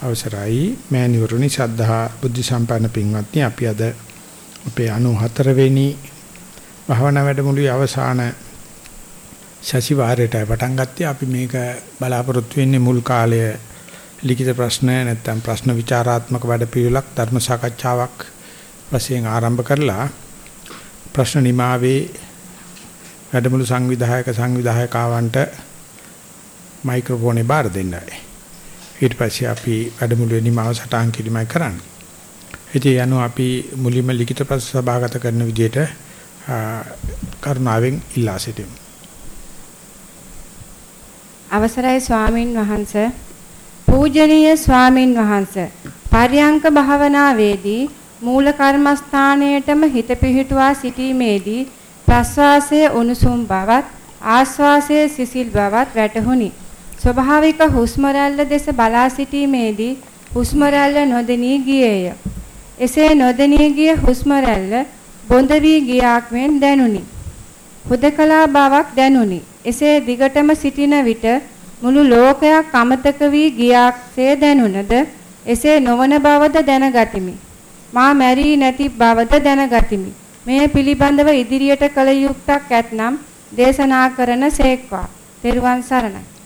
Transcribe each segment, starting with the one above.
අවසරයි. මෑණිවරුනි ශ්‍රද්ධා බුද්ධ සම්පන්න පින්වත්නි අපි අද අපේ 94 වෙනි භාවනා වැඩමුළුවේ අවසාන සතිವಾರයට පටන් ගත්තේ. අපි මේක බලාපොරොත්තු වෙන්නේ මුල් කාලය ලිඛිත ප්‍රශ්න නැත්නම් ප්‍රශ්න විචාරාත්මක වැඩපිළිවෙලක් ධර්ම සාකච්ඡාවක් වශයෙන් ආරම්භ කරලා ප්‍රශ්න නිමාවේ වැඩමුළු සංවිධායක සංවිධායකාවන්ට මයික්‍රොෆෝනේ බාර දෙන්නයි. ඊට පස්සේ අපි වැඩමුළුවේ නිමාව සටහන් කිරීමයි කරන්නේ. ඉතින් යනු අපි මුලින්ම ලිඛිත ප්‍රශ්න සභාගත කරන විදිහට කරුණාවෙන් ඉල්ලා සිටිමු. අවසරයි ස්වාමින් වහන්ස පූජනීය ස්වාමින් වහන්ස පර්යංක භාවනාවේදී මූල කර්මස්ථානයේටම හිත පිහිටුවා සිටීමේදී ප්‍රස්වාසයේ උණුසුම් බවත් ආස්වාසයේ සිසිල් බවත් වැටහුණි. ස්වභාවික හුස්ම දෙස බලා සිටීමේදී හුස්ම නොදෙනී ගියේය. එසේ නොදෙනී ගිය හුස්ම බොඳ වී ගියාක් මෙන් දැනුනි. හුදකලා බවක් දැනුනි. එසේ දිගටම සිටින විට මුළු ලෝකයක් අමතක වී ගියාක්සේ දැනුණද එසේ නොවන බවද දැනගතිමි. මා මැරී නැති බවද දැනගතිමි. මේ පිළිබඳව ඉදිරියට කළ යුක්තක් ඇතනම් දේශනා කරන සේක්වා. තෙරුවන් සරණයි.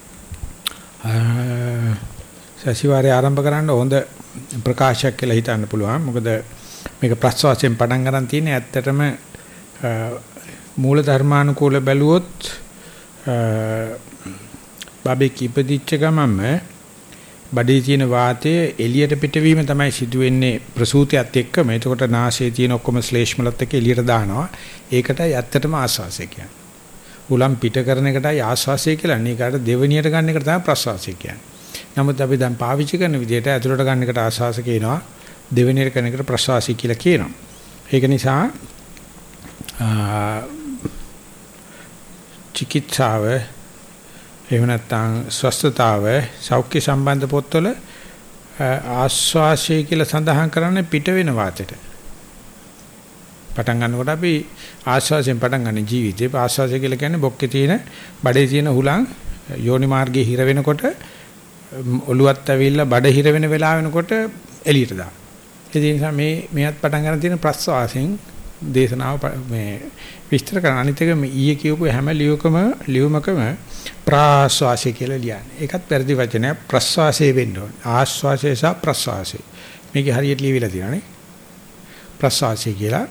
සතිವಾರය ආරම්භ කරන්න හොඳ ප්‍රකාශයක් කියලා හිතන්න පුළුවන්. මොකද මේක ප්‍රස්වාසයෙන් පටන් ගන්න තියෙන්නේ ඇත්තටම මූල ධර්මානුකූල බැලුවොත් බබේ කිපදිච්ච ගමම බඩේ තියෙන වාතය එළියට පිටවීම තමයි සිදුවෙන්නේ ප්‍රසූතියත් එක්කම. එතකොට නාසයේ තියෙන ඔක්කොම ශ්ලේෂ්මලත් එක්ක එළියට දානවා. ඒකටයි ඇත්තටම ආස්වාසය කියන්නේ. උලම් පිට කරන එකටයි ආස්වාසය කියලා. අනේකට දෙවණියට ගන්න එකට තමයි ප්‍රස්වාසය කියන්නේ. නමුත් අපි දැන් පාවිච්චි කරන විදිහට ඇතුළට ගන්න එකට ආස්වාස කියනවා. දෙවණියට කරන එකට ප්‍රස්වාසය කියලා කියනවා. ඒක නිසා චිකිත්සාව එහෙම නැත්නම් ස්වස්ථතාව සෞඛ්‍ය සම්බන්ධ පොත්වල ආස්වාසය කියලා සඳහන් කරන්නේ පිට වෙන වාතයට. පටන් ගන්නකොට අපි ආස්වාසයෙන් පටන් ගන්න ජීවිතේ ආස්වාසය කියලා කියන්නේ බොක්කේ තියෙන බඩේ තියෙන හුලං යෝනි මාර්ගයේ හිර වෙනකොට ඔලුවත් ඇවිල්ලා බඩ හිර වෙන වෙලාව වෙනකොට එළියට දාන. ඒ නිසා මේ මෙයත් පටන් ගන්න තියෙන ප්‍රස්වාසයෙන් දේශනාව මේ විස්තර කරන අනිත් එක මේ ඊයේ කියපු හැම ලියුකම ලියුමකම ප්‍රාස්වාසය කියලා ලියන්නේ. ඒකත් පෙරදි වචනය ප්‍රස්වාසය වෙන්න ඕනේ. ආස්වාසය සහ ප්‍රස්වාසය. මේකේ හරියට ලියවිලා තියෙනවානේ. ප්‍රස්වාසය කියලා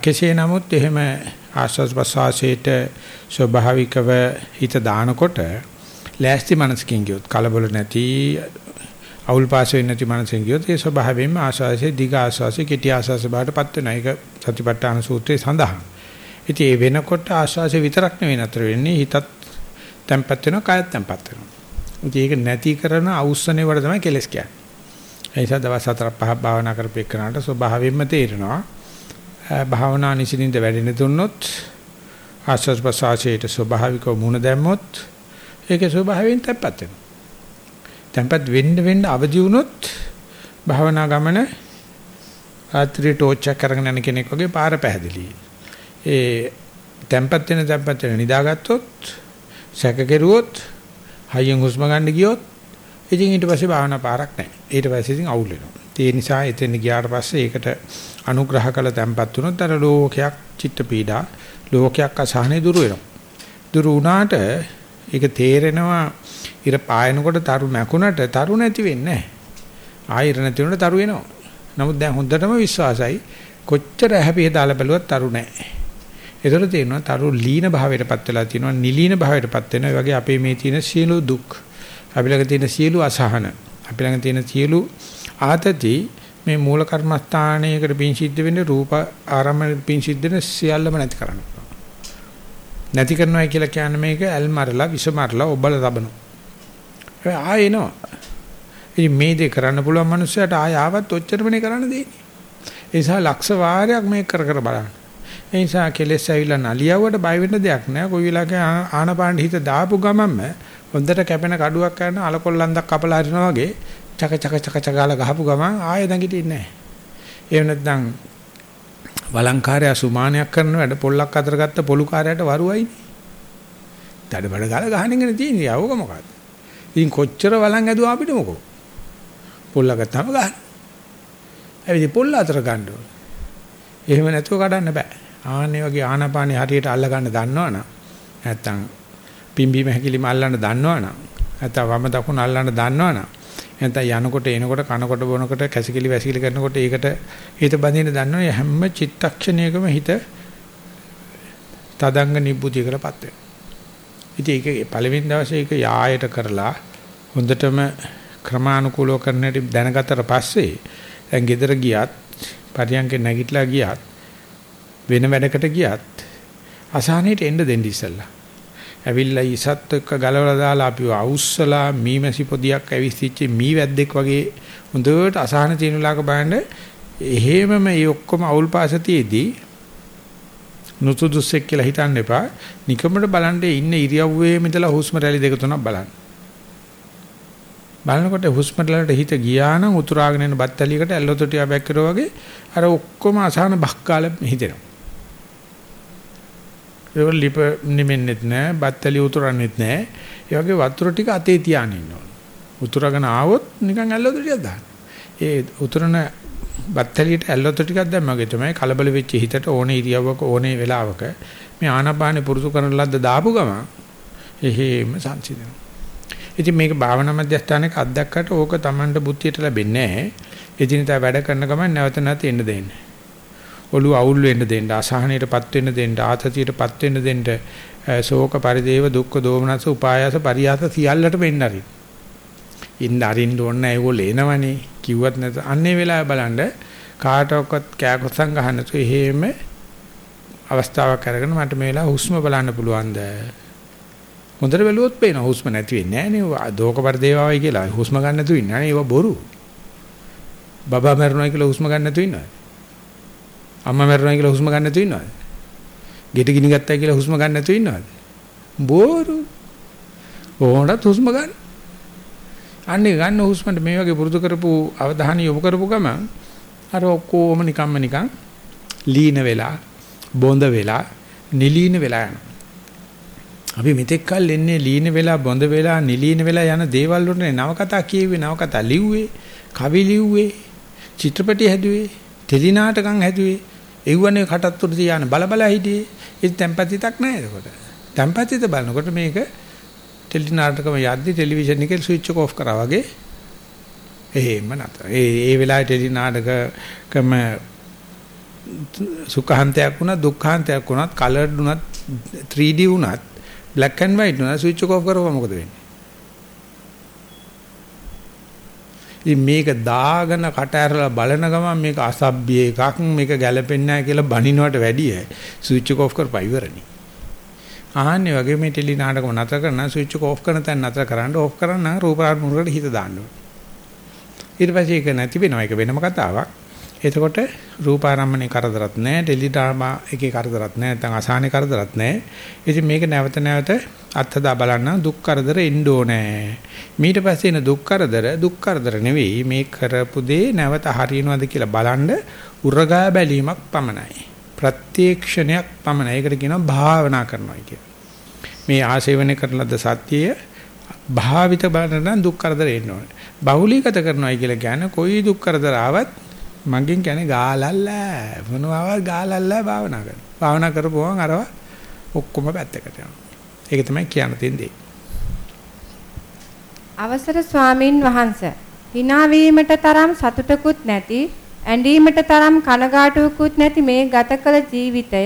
කෙසේ නමුත් එහෙම ආස්වාද ප්‍රසවාසයේට ස්වභාවිකව හිත දානකොට ලෑස්ති මනසකින් ගියොත් කලබල නැති අවුල් පාස වෙන්නේ නැති මනසකින් ගියොත් ඒ ස්වභාවයෙන්ම ආස්වාදයේ දිග ආස්වාදයේ කෙටි ආස්වාද බාටපත් වෙන එක සතිපට්ඨාන සූත්‍රයේ සඳහන්. ඉතින් ඒ වෙනකොට ආස්වාදයේ විතරක් නෙවෙයි නතර වෙන්නේ හිතත් තැම්පත් වෙනවා කායත් තැම්පත් වෙනවා. ඉතින් ඒක නැති කරන අවුස්සනේ වල තමයි කෙලස් කියන්නේ. ඒ නිසා දවස් හතර පහක් භාවනා කරපේකනට ස්වභාවයෙන්ම තේරෙනවා භාවනා නිසින්ද වැඩෙන දුන්නොත් ආස්වාද ප්‍රසආසයට ස්වභාවිකව මුණ දැම්මොත් ඒකේ ස්වභාවයෙන් තැම්පත් වෙනවා. තැම්පත් වෙන්න වෙන්න අවදි වුණොත් භාවනා ගමන රාත්‍රී ටෝච් එක කරගෙන යන කෙනෙක් වගේ පාර පැහැදිලි. ඒ තැම්පත් වෙන තැම්පත් වෙන නිදාගත්තොත් සැක කෙරුවොත් හයියෙන් හුස්ම ගන්න ගියොත් ඉතින් ඊට පස්සේ භාවනා පාරක් නැහැ. ඊට පස්සේ ඉතින් අවුල් වෙනවා. ඒ නිසා එතෙන් ගියාට පස්සේ ඒකට අනුග්‍රහ කළ තැම්පත් වුණොත් අර ලෝකයක් චිත්ත පීඩා ලෝකයක් අසහනේ දුර වෙනවා. දුර වුණාට ඒක තේරෙනවා ඉර පායනකොට තරු නැකුණට තරු නැති වෙන්නේ නැහැ. ආයෙ ඉර නැති වුණාට තරු වෙනවා. නමුත් දැන් හොඳටම විශ්වාසයි කොච්චර හැපිය දාලා බැලුවත් තරු නැහැ. ඒතර තේරෙනවා තරු ලීන භාවයටපත් වෙලා තියෙනවා නිලීන භාවයටපත් වෙනවා. ඒ වගේ අපේ මේ තියෙන සියලු දුක් අපි ළඟ තියෙන සියලු අසහන අපි ළඟ තියෙන සියලු ආතති මේ මූල කර්මස්ථානයකට පින් සිද්ධ වෙන්නේ රූප ආරම්භන පින් සිද්ධ වෙන සියල්ලම නැති කරන්න නැති කරනවා කියලා කියන්නේ මේක ඇල්මරලා විසමරලා ඔබල තබනවා. ඒ ආයෙනවා. ඉතින් මේ දේ කරන්න පුළුවන් මනුස්සයට ආය ආවත් ඔච්චරමනේ කරන්න දෙන්නේ. ඒ නිසා ලක්ෂ වාරයක් මේක කර කර බලන්න. ඒ නිසා කෙලෙස් ඇවිල්ලා නලියවට බය වෙන්න දෙයක් නෑ. කොයි වෙලාවක ආනපාන හිත දාපු ගමන්ම හොඳට කැපෙන කඩුවක් කරන අලකොල්ලන්දක් කපලා හරිනවා වගේ චක චක චක චක ගාලා ගහපු ගමන් ආයෙ නැගිටින්නේ නැහැ. එහෙම නැත්නම් වළංකාරය සුමානයක් කරන වැඩ පොල්ලක් අතර ගත්ත පොලු කාර්යයට වරුවයිනේ. දඩ බඩ ගාලා ගහන්නේ තියෙන්නේ. යවක මොකද්ද? ඉතින් කොච්චර වළං ඇදුවා අපිට මොකෝ? පොල්ල ගත්තාම ගන්න. ඇවිත් පොල්ල අතර ගන්න ඕන. එහෙම නැතුව කඩන්න බෑ. ආන්නේ වගේ ආනාපානිය හරියට අල්ල ගන්න දන්නවනම් නැත්තම් පිම්බීම හැකිලිම අල්ලන්න දන්නවනම් නැත්තම් වම දකුණ අල්ලන්න දන්නවනම් නැත්නම් යනකොට එනකොට කනකොට බොනකොට කැසිකිලි වැසිකිලි කරනකොට ඒකට හිත බඳින්න දන්නවනේ හැම චිත්තක්ෂණයකම හිත තදංග නිබ්බුතිය කරපත් වෙනවා. ඉතින් ඒක පළවෙනි දවසේ ඒක යායට කරලා හොඳටම ක්‍රමානුකූලව කරන හැටි දැනගත්තට පස්සේ දැන් ගෙදර ගියත් පරියන්ක නැගිටලා ගියත් වෙන වැඩකට ගියත් අසහනෙට එන්න දෙන්න ඉස්සෙල්ලා. ඇවිල්ලා ඉසත් එක්ක ගලවලා දාලා අපිව අවුස්සලා මීමැසි පොදියක් ඇවිස්සිච්ච මී වැද්දෙක් වගේ හොඳට අසහන තියෙන ලාක බලන්න එහෙමම මේ ඔක්කොම අවුල් පාසතියේදී නුසුදුස්සෙක් කියලා හිතන්න එපා. නිකමට බලන්න ඉන්න ඉරියව්වේ මෙතලා හුස්ම රැලි දෙක තුනක් බලන්න. බලනකොට හුස්ම රැල්ලට හිත ගියා නම් උතුරාගෙන යන බත්තලියකට ඇල්ලොතටියා බැක් කරා වගේ අර ඔක්කොම අසහන බක්කාල හිතෙනවා. ඒක ලිප නිමෙන්නෙත් නෑ, බත්තලිය උතුරන්නෙත් නෑ. ඒ වගේ වතුර ටික අතේ තියාගෙන ඉන්න ඕන. උතුරගෙන ආවොත් නිකන් ඇල්ලොතටියක් දාන්න. ඒ උතුරන බත්තලියට ඇල්ලොත් ටිකක් දැම්මගේ තමයි කලබල වෙච්ච හිතට ඕනේ ඉරියව්වක ඕනේ වෙලාවක මේ ආනාපානෙ පුරුදු කරන ලද්ද දාපු ගම එහෙම සංසිඳනවා. ඉතින් මේක භාවනා මධ්‍යස්ථානයක අත්දැක්කට ඕක Tamanට බුද්ධියට ලැබෙන්නේ නැහැ. එදිනදා වැඩ කරන ගමන් නැවත නැවත එන්න දෙන්නේ. ඔළුව අවුල් වෙන්න දෙන්න, අසහනයටපත් වෙන්න දෙන්න, ආතතියටපත් වෙන්න දෙන්න, ශෝක පරිදේව දුක්ඛ දෝමනස උපායාස පරියාස සියල්ලට වෙන්න හරි. ඉන්න අරින්න ඕනේ නැහැ ඒගොල්ලෝ එනවනේ. කිව්වත් නැත. අන්නේ වෙලාව බලන්න කාටවත් කෑකොස්සන් ගහන්න නැතුව එහෙම අවස්ථාවක් අරගෙන මට මේ වෙලාව හුස්ම බලන්න පුළුවන්ද? හොඳට බැලුවොත් පේනවා හුස්ම නැති වෙන්නේ නැහැ නේ. දෝක පරිදේවවයි කියලා හුස්ම ගන්න නැතුව ඉන්නා නේ. ඒවා බොරු. බබා මරනවා කියලා හුස්ම ගන්න නැතුව ඉන්නවද? අම්මා මරනවා කියලා හුස්ම ගන්න නැතුව ඉන්නවද? ගෙට ගිනි ගත්තා කියලා හුස්ම ගන්න නැතුව ඉන්නවද? බොරු. ඕනට හුස්ම ගන්න. අන්නේ ගන්න හුස්මට මේ වගේ පුරුදු කරපු අවධානය යොමු කරපු ගමන් අර ඔක්කොම නිකම්ම නිකන් ලීන වෙලා බොඳ වෙලා නිලීන වෙලා යනවා. අපි මෙතෙක් කල් එන්නේ ලීන වෙලා බොඳ වෙලා නිලීන වෙලා යන දේවල් වලනේ නවකතා කියුවේ නවකතා ලිව්වේ කවි ලිව්වේ චිත්‍රපටි හැදුවේ ටෙලි නාටකම් හැදුවේ එව්වනේ කටත් උඩ තියාන බල බල හිටියේ ඉතින් tempatitak නැහැ එතකොට tempatita බලනකොට මේක ටෙලි නාටකම යද්දි ටෙලිවිෂන් එකේ ස්විච් එක ඔෆ් කරා වගේ එහෙම නැතර. ඒ ඒ වෙලාවේ ටෙලි නාටකකම සුඛාන්තයක් වුණා දුක්ඛාන්තයක් වුණත් කලර්ඩ් වුණත් 3D වුණත් black and white වුණා ස්විච් එක ඔෆ් කරපුවා මොකද වෙන්නේ? ඉතින් මේක දාගෙන කට ඇරලා බලන ගමන් මේක අසභ්‍ය එකක් මේක ගැලපෙන්නේ නැහැ කියලා බනිනවට වැඩිය ස්විච් එක ඔෆ් කරපයි ඉවරනේ. ආන්නේ වගේ මේ ටෙලි නාටකම නතර කරන ස්විච් එක ඔෆ් කරන තැන නතර කරන්න ඔෆ් කරන රූපාරමුණකට හිත දාන්න ඕනේ. ඊට පස්සේ ඒක නැති වෙනවා ඒක වෙනම කතාවක්. එතකොට රූපාරම්මනේ කරදරත් නැහැ ටෙලි ඩ්‍රාමා එකේ කරදරත් නැහැ නැත්නම් අසහනේ කරදරත් නැහැ. ඉතින් මේක නැවත නැවත අත්දා බලන්න දුක් කරදර එන්න ඕනේ. ඊට පස්සේ එන දුක් කරදර දුක් කරදර නෙවෙයි මේ කරපු දේ නැවත හරියනවද කියලා බලන්න උරගා බැලීමක් පමණයි. ප්‍රත්‍යක්ෂණයක් පමණයි. ඒකට කියනවා භාවනා කරනවා කියලා. මේ ආශේවනය කරන ලද සත්‍යය භාවිත බලන දුක් කරදර එන්න ඕනේ. බහුලීගත කරනවා කියලා කියන්නේ කොයි දුක් කරදර ආවත් මගෙන් කියන්නේ ගාලල්ල මොනවාවත් ගාලල්ල භාවනා කරනවා. භාවනා කරපුවම අරව ඔක්කොම පැත්තකට යනවා. ඒක තමයි කියන්න තියෙන්නේ. අවසර ස්වාමින් වහන්සේ hina වීමට තරම් සතුටකුත් නැති ඇඬීමට තරම් කනගාටුවකුත් නැති මේ ගත කළ ජීවිතය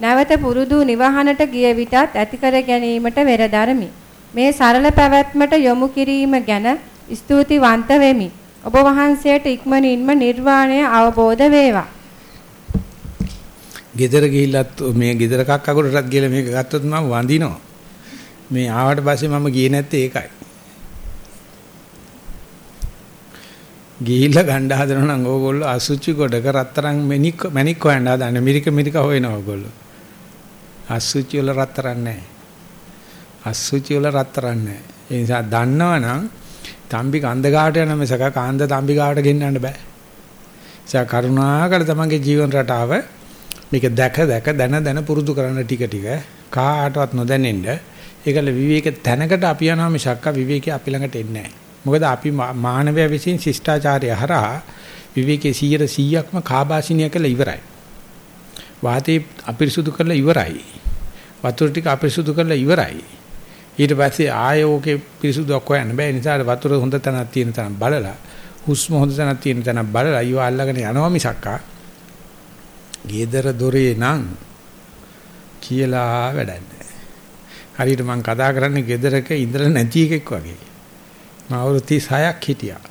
නැවත පුරුදු නිවහනට ගිය විටත් ඇති කර ගැනීමට වෙරදරමි. මේ සරල පැවැත්මට යොමු කිරීම ගැන ස්තුතිවන්ත වෙමි. ඔබ වහන්සේට ඉක්මනින්ම නිර්වාණය අවබෝධ වේවා. ගෙදර ගිහිල්ලත් මේ ගෙදර කක් අකුරටත් ගිහලා මේක ගත්තොත් මම වඳිනවා. මේ ආවට පස්සේ මම ගියේ නැත්තේ ඒකයි. ගිහිල්ලා ගණ්ඩ හදනවා නම් ඕගොල්ලෝ අසුචි කොටක රත්තරන් මැණික් මැණික් හොයන්න හදන මිරික මිරික හොයනවා ඕගොල්ලෝ. අසුචි වල රත්තරන් නැහැ. අසුචි වල රත්තරන් නැහැ. ඒ නිසා දන්නවනම් තම්බි කන්ද ගාවට යන මිසක කාන්ද තම්බි ගාවට ගෙන්නන්න බෑ. ඒ කරුණාකර තමන්ගේ ජීවන රටාව මේක දැක දැක දන දන පුරුදු කරන ටික ටික කාටවත් නොදැනෙන්න ඒකල විවේක තැනකට අපි යනවා මිසක් විවේකේ අපි ළඟට එන්නේ නැහැ. මොකද අපි මානවයා විසින් ශිෂ්ටාචාරය හරහා විවේකයේ 100%ක්ම කාබාසිනිය කළ ඉවරයි. වාතේ අපිරිසුදු කරලා ඉවරයි. වතුර ටික අපිරිසුදු කරලා ඉවරයි. ඊට පස්සේ ආයෝකේ පිරිසුදුක් හොයන්න බෑ. ඒ නිසා වතුර හොඳ තැනක් තියෙන තැන බලලා හුස්ම හොඳ තැනක් තියෙන තැන බලලා ඊව අල්ලගෙන යනවා මිසක්කා. ගේදර දොරේ නම් කියලා වැඩන්නේ. හරියට මම කතා කරන්නේ ගෙදරක ඉඳලා නැති එකෙක් වගේ. මම අවුරුදු 36ක් හිටියා.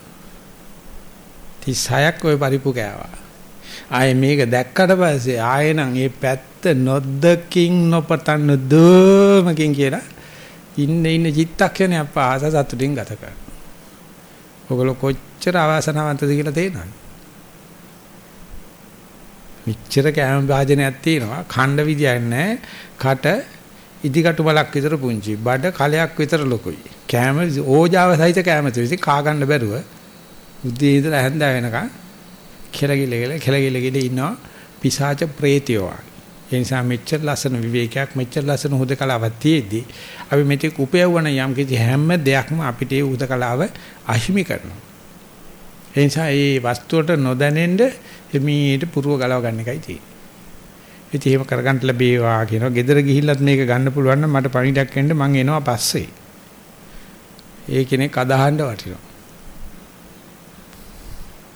36ක් ওই පරිප්පු කෑවා. ආයේ මේක දැක්කට පස්සේ ආයේ නම් මේ පැත්ත නොදකින් නොපතන්න දෝමකින් කියලා ඉන්න ඉන්න චිත්තක්ෂණය පාස සතුටින් ගත කරනවා. ඔගොල්ලෝ කොච්චර අවාසනාවන්තද කියලා තේරෙනවද? මෙච්චර කෑම භාජනයක් තියෙනවා. ඛණ්ඩ විදියක් නැහැ කට ඉදිකටු බලක් විතර පුංචි. බඩ කලයක් විතර ලොකුයි. කෑම ඕජාව සහිත කෑම තියෙදි කා ගන්න බැරුව උදේ ඉඳලා හැන්ද වෙනකන් කෙලගිලගල කෙලගිලගිල ඉන්නවා. පිසාච ප්‍රේතයෝ ඒ නිසා මෙච්චර ලස්සන විවේකයක් මෙච්චර ලස්සන හුදකලාවක් තියේදී අපි මෙතෙක් උපයවන යම් කිසි හැම දෙයක්ම අපිට ඒ හුදකලාව අහිමි කරනවා ඒ නිසා මේ වස්තුවට නොදැනෙන්න එමීට පුරුව ගලව ගන්න එකයි තියෙන්නේ. ඉතින් එහෙම කරගන්න ලැබේවා කියනවා. ගෙදර ගිහිල්ලත් මේක ගන්න පුළුවන් නම් මට පණිඩක් එන්න මං එනවා පස්සේ. ඒ කෙනෙක් අදහන්න වටිනවා.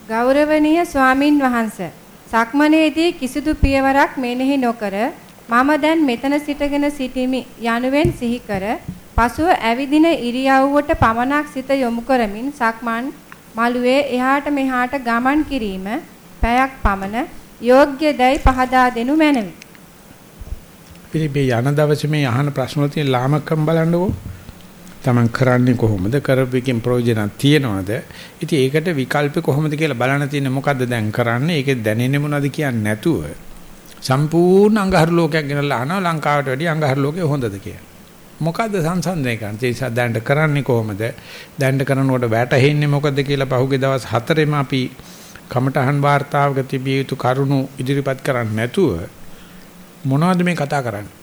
ගෞරවනීය ස්වාමින් වහන්සේ සක්මනේදී කිසිදු පියවරක් මෙනෙහි නොකර මම දැන් මෙතන සිටගෙන සිටිමි යනුවෙන් සිහි කර පසුව ඇවිදින ඉරියව්වට පමණක් සිත යොමු කරමින් සක්මන් මළුවේ එහාට මෙහාට ගමන් කිරීම පැයක් පමණ යෝග්‍ය දැයි පහදා දෙනු මැනවි. පිළිබේ යන දවසේ මේ අහන ප්‍රශ්න වල තියෙන ලාමකම් බලන්නකෝ. Taman කරන්නේ කොහොමද? කරපෙකින් ප්‍රයෝජනක් තියනවද? ඉතින් ඒකට විකල්ප කොහොමද කියලා බලන්න තියෙන්නේ මොකද්ද දැන් කරන්නේ? ඒකේ දැනෙන්නේ මොනවද කියන්නේ නැතුව සම්පූර්ණ අංගහරු ලෝකයක් ගෙනල්ලා අහනවා ලංකාවට වැඩිය අංගහරු ලෝකේ හොඳද කියලා. මොකද්ද සංසන්දනය කරන්නේ? ඒ නිසා දැන්ට කරන්නේ කොහොමද? දැන්ට කරනකොට වැටෙන්නේ මොකද්ද කියලා පහුගිය දවස් හතරෙම අපි කමටහන් වාර්තාවක තිබිය යුතු කරුණු ඉදිරිපත් කරන්නේ නැතුව මොනවද මේ කතා කරන්නේ?